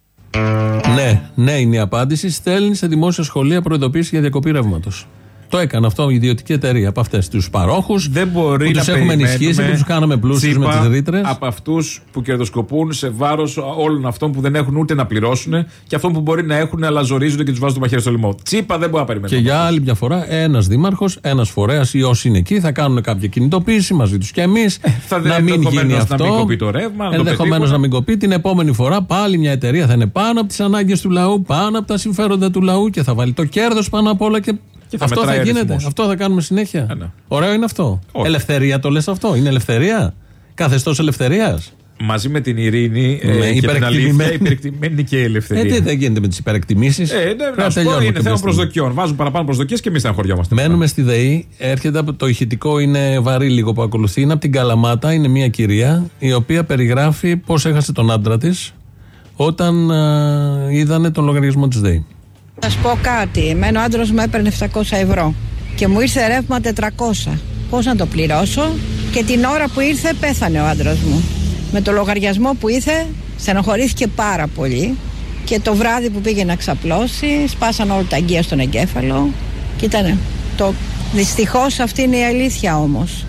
Ναι, ναι είναι η απάντηση. Στέλνει σε δημόσια σχολεία προειδοποίηση για διακοπή ρεύματος. Το έκανε αυτό η ιδιωτική εταιρεία από αυτές τους παρόχους. Δεν μπορεί που να του έχουμε ενισχύσει, που περιμένουμε του κάναμε πλούσιους με τσίπα τις ρήτρες. Από αυτούς που κερδοσκοπούν σε βάρος όλων αυτών που δεν έχουν ούτε να πληρώσουν και αυτών που μπορεί να έχουν αλλά ζορίζονται και τους βάζουν το μαχαίρι στο λαιμό. Τσίπα δεν μπορεί να Και περιμένουμε. για άλλη μια φορά, ένας δήμαρχος, ένας φορέας ή όσοι είναι εκεί θα κάνουν κάποια κινητοποίηση μαζί τους και εμείς. Ε, θα να μην ενδεχομένως γίνει να αυτό. μην κοπεί το ρεύμα, να το Ενδεχομένως πετύχουν. να μην κοπεί. Την επόμενη φορά πάλι μια εταιρεία θα είναι πάνω από τις ανάγκες του λαού, πάνω από τα συμφέροντα του λαού και θα βάλει το κέρδος πάνω απ' όλα και. Και θα αυτό θα μετράει γίνεται. αριθμός. Αυτό θα κάνουμε συνέχεια. Ε, ναι. Ωραίο είναι αυτό. Όχι. Ελευθερία το λες αυτό; Είναι ελευθερία; Καθεστώς ελευθερίας; Μαζί με την ειρήνη Ναι, ε, και την υπερεκτιμημένη. αλήθεια, υπερεκτιμένη και η Ε, ελευθερία. τι δεν γίνεται με τις υπερεκτιμήσεις. Ε, ναι, να σου πω, είναι θέμα προσδοκιών. Βάζουν παραπάνω προσδοκίες και εμείς στεναχωριόμαστε. Μένουμε στη ΔΕΗ. Έρχεται από το ηχητικό, είναι βαρύ λίγο που ακολουθεί. Είναι από την Καλαμάτα. Είναι μια κυρία η οποία περιγράφει πώς έχασε τον άντρα της όταν α, είδανε τον λογαριασμό της ΔΕΗ. Θα σου πω κάτι. Εμένα ο άντρας μου έπαιρνε 700 ευρώ και μου ήρθε ρεύμα 400. Πώς να το πληρώσω, και την ώρα που ήρθε πέθανε ο άντρας μου. Με το λογαριασμό που ήρθε, στενοχωρήθηκε πάρα πολύ. Και το βράδυ που πήγε να ξαπλώσει, σπάσαν όλα τα αγκία στον εγκέφαλο. Και ήταν το. Δυστυχώς αυτή είναι η αλήθεια όμως.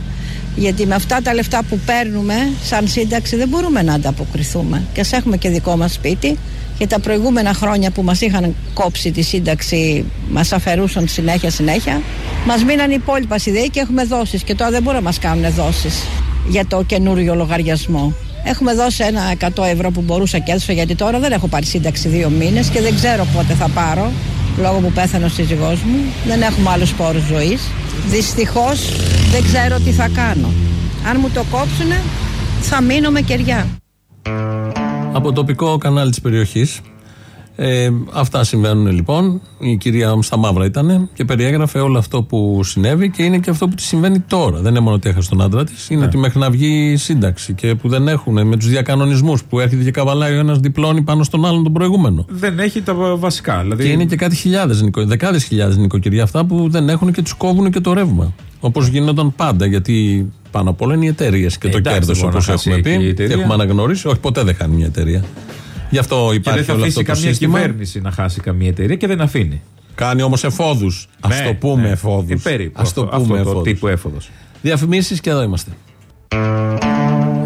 Γιατί με αυτά τα λεφτά που παίρνουμε σαν σύνταξη δεν μπορούμε να ανταποκριθούμε. Και ας έχουμε και δικό μας σπίτι και τα προηγούμενα χρόνια που μας είχαν κόψει τη σύνταξη μας αφαιρούσαν συνέχεια συνέχεια μας μείναν οι υπόλοιπα ιδέοι και έχουμε δώσεις και τώρα δεν μπορούν να μας κάνουν δώσεις για το καινούριο λογαριασμό. Έχουμε δώσει ένα 100 ευρώ που μπορούσα και έδωσα γιατί τώρα δεν έχω πάρει σύνταξη δύο μήνες και δεν ξέρω πότε θα πάρω λόγω που πέθανε ο σύζυγός μου. Δεν έχουμε άλλους πόρους ζωής. Δυστυχώς δεν ξέρω τι θα κάνω. Αν μου το κόψουνε θα μείνω με κεριά. Από τοπικό κανάλι της περιοχής ε, αυτά συμβαίνουν λοιπόν. Η κυρία στα μαύρα ήταν και περιέγραφε όλο αυτό που συνέβη και είναι και αυτό που τη συμβαίνει τώρα. Δεν είναι μόνο ότι έχασε τον άντρα της, είναι Ναι. ότι μέχρι να βγει η σύνταξη και που δεν έχουν με τους διακανονισμούς που έρχεται και καβαλάει ο ένας διπλώνει πάνω στον άλλον τον προηγούμενο. Δεν έχει τα βασικά. Δηλαδή... Και είναι και κάτι χιλιάδες, δεκάδες χιλιάδες νοικοκυριά αυτά που δεν έχουν και τους κόβουν και το ρεύμα. Όπως γινόταν πάντα, γιατί πάνω απ' όλα είναι οι εταιρείες και Ε, το εντάξει, κέρδος δεν μπορεί όπως να χάσει έχουμε και η πει. Και εταιρεία. έχουμε αναγνωρίσει. Όχι, ποτέ δεν χάνει μια εταιρεία. Γι' αυτό Και δεν υπάρχει θα όλο αυτό αφήσει το καμία σύστημα. κυβέρνηση να χάσει καμία εταιρεία και δεν αφήνει. Κάνει όμως εφόδους. Α Ναι, το πούμε ναι. εφόδους. Ε, περίπου Α το αυτό- πούμε αυτό το εφόδους. τύπου έφοδος. Διαφημίσεις και εδώ είμαστε.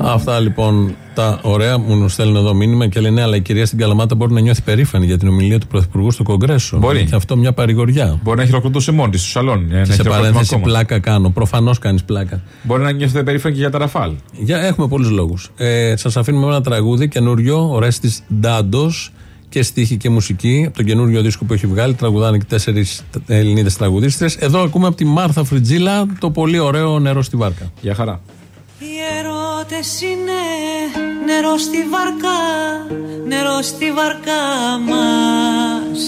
Αυτά λοιπόν τα ωραία μου στέλνουν εδώ μήνυμα και λένε «Ναι, αλλά η κυρία στην Καλαμάτα μπορεί να νιώθει περήφανη για την ομιλία του Πρωθυπουργού στο Κογκρέσο. Μπορεί. Και αυτό μια παρηγοριά. Μπορεί να χειροκροτούσε μόνη της στο σαλόνι. ε, να Και σε χειροκροτούμε παρένθεση ακόμα. πλάκα κάνω. Προφανώς κάνεις πλάκα. Μπορεί να νιώθετε περήφανοι και για τα ραφάλ. Για, έχουμε πολλούς λόγους. Ε, Σας αφήνουμε με ένα τραγούδι καινούριο, ο Ρέστης Ντάντος και στίχη και μουσική από τον καινούριο δίσκο που έχει βγάλει. Τραγουδάνε και τέσσερις Ελληνίδες τραγουδίστρες. Εδώ ακούμε από τη Μάρθα Φριτζίλα το πολύ ωραίο νερό στη βάρκα. Για χαρά. Οι ερώτες είναι νερό στη βαρκά, νερό στη βαρκά μας.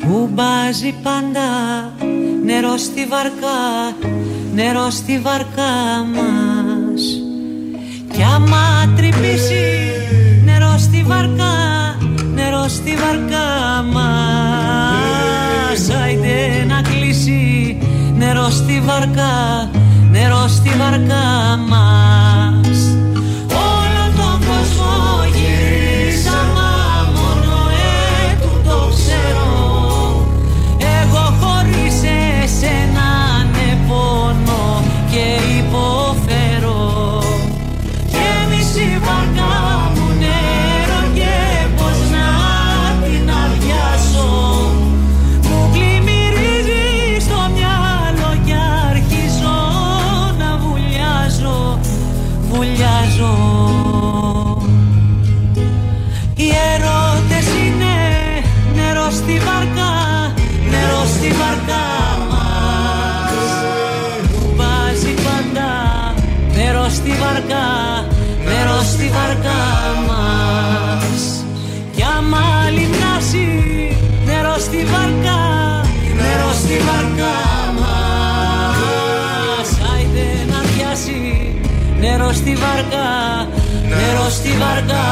Που μπάζει πάντα νερό στη βαρκά, νερό στη βαρκά μας. Κι άμα τρυπήσει νερό στη βαρκά, νερό στη βαρκά μας. Άιντε να κλείσει νερό στη βαρκά, νερό στη βαρκά μας στη βαρκά μας. Άιντε να πιάσει νερό στη βαρκά, νερό στη βαρκά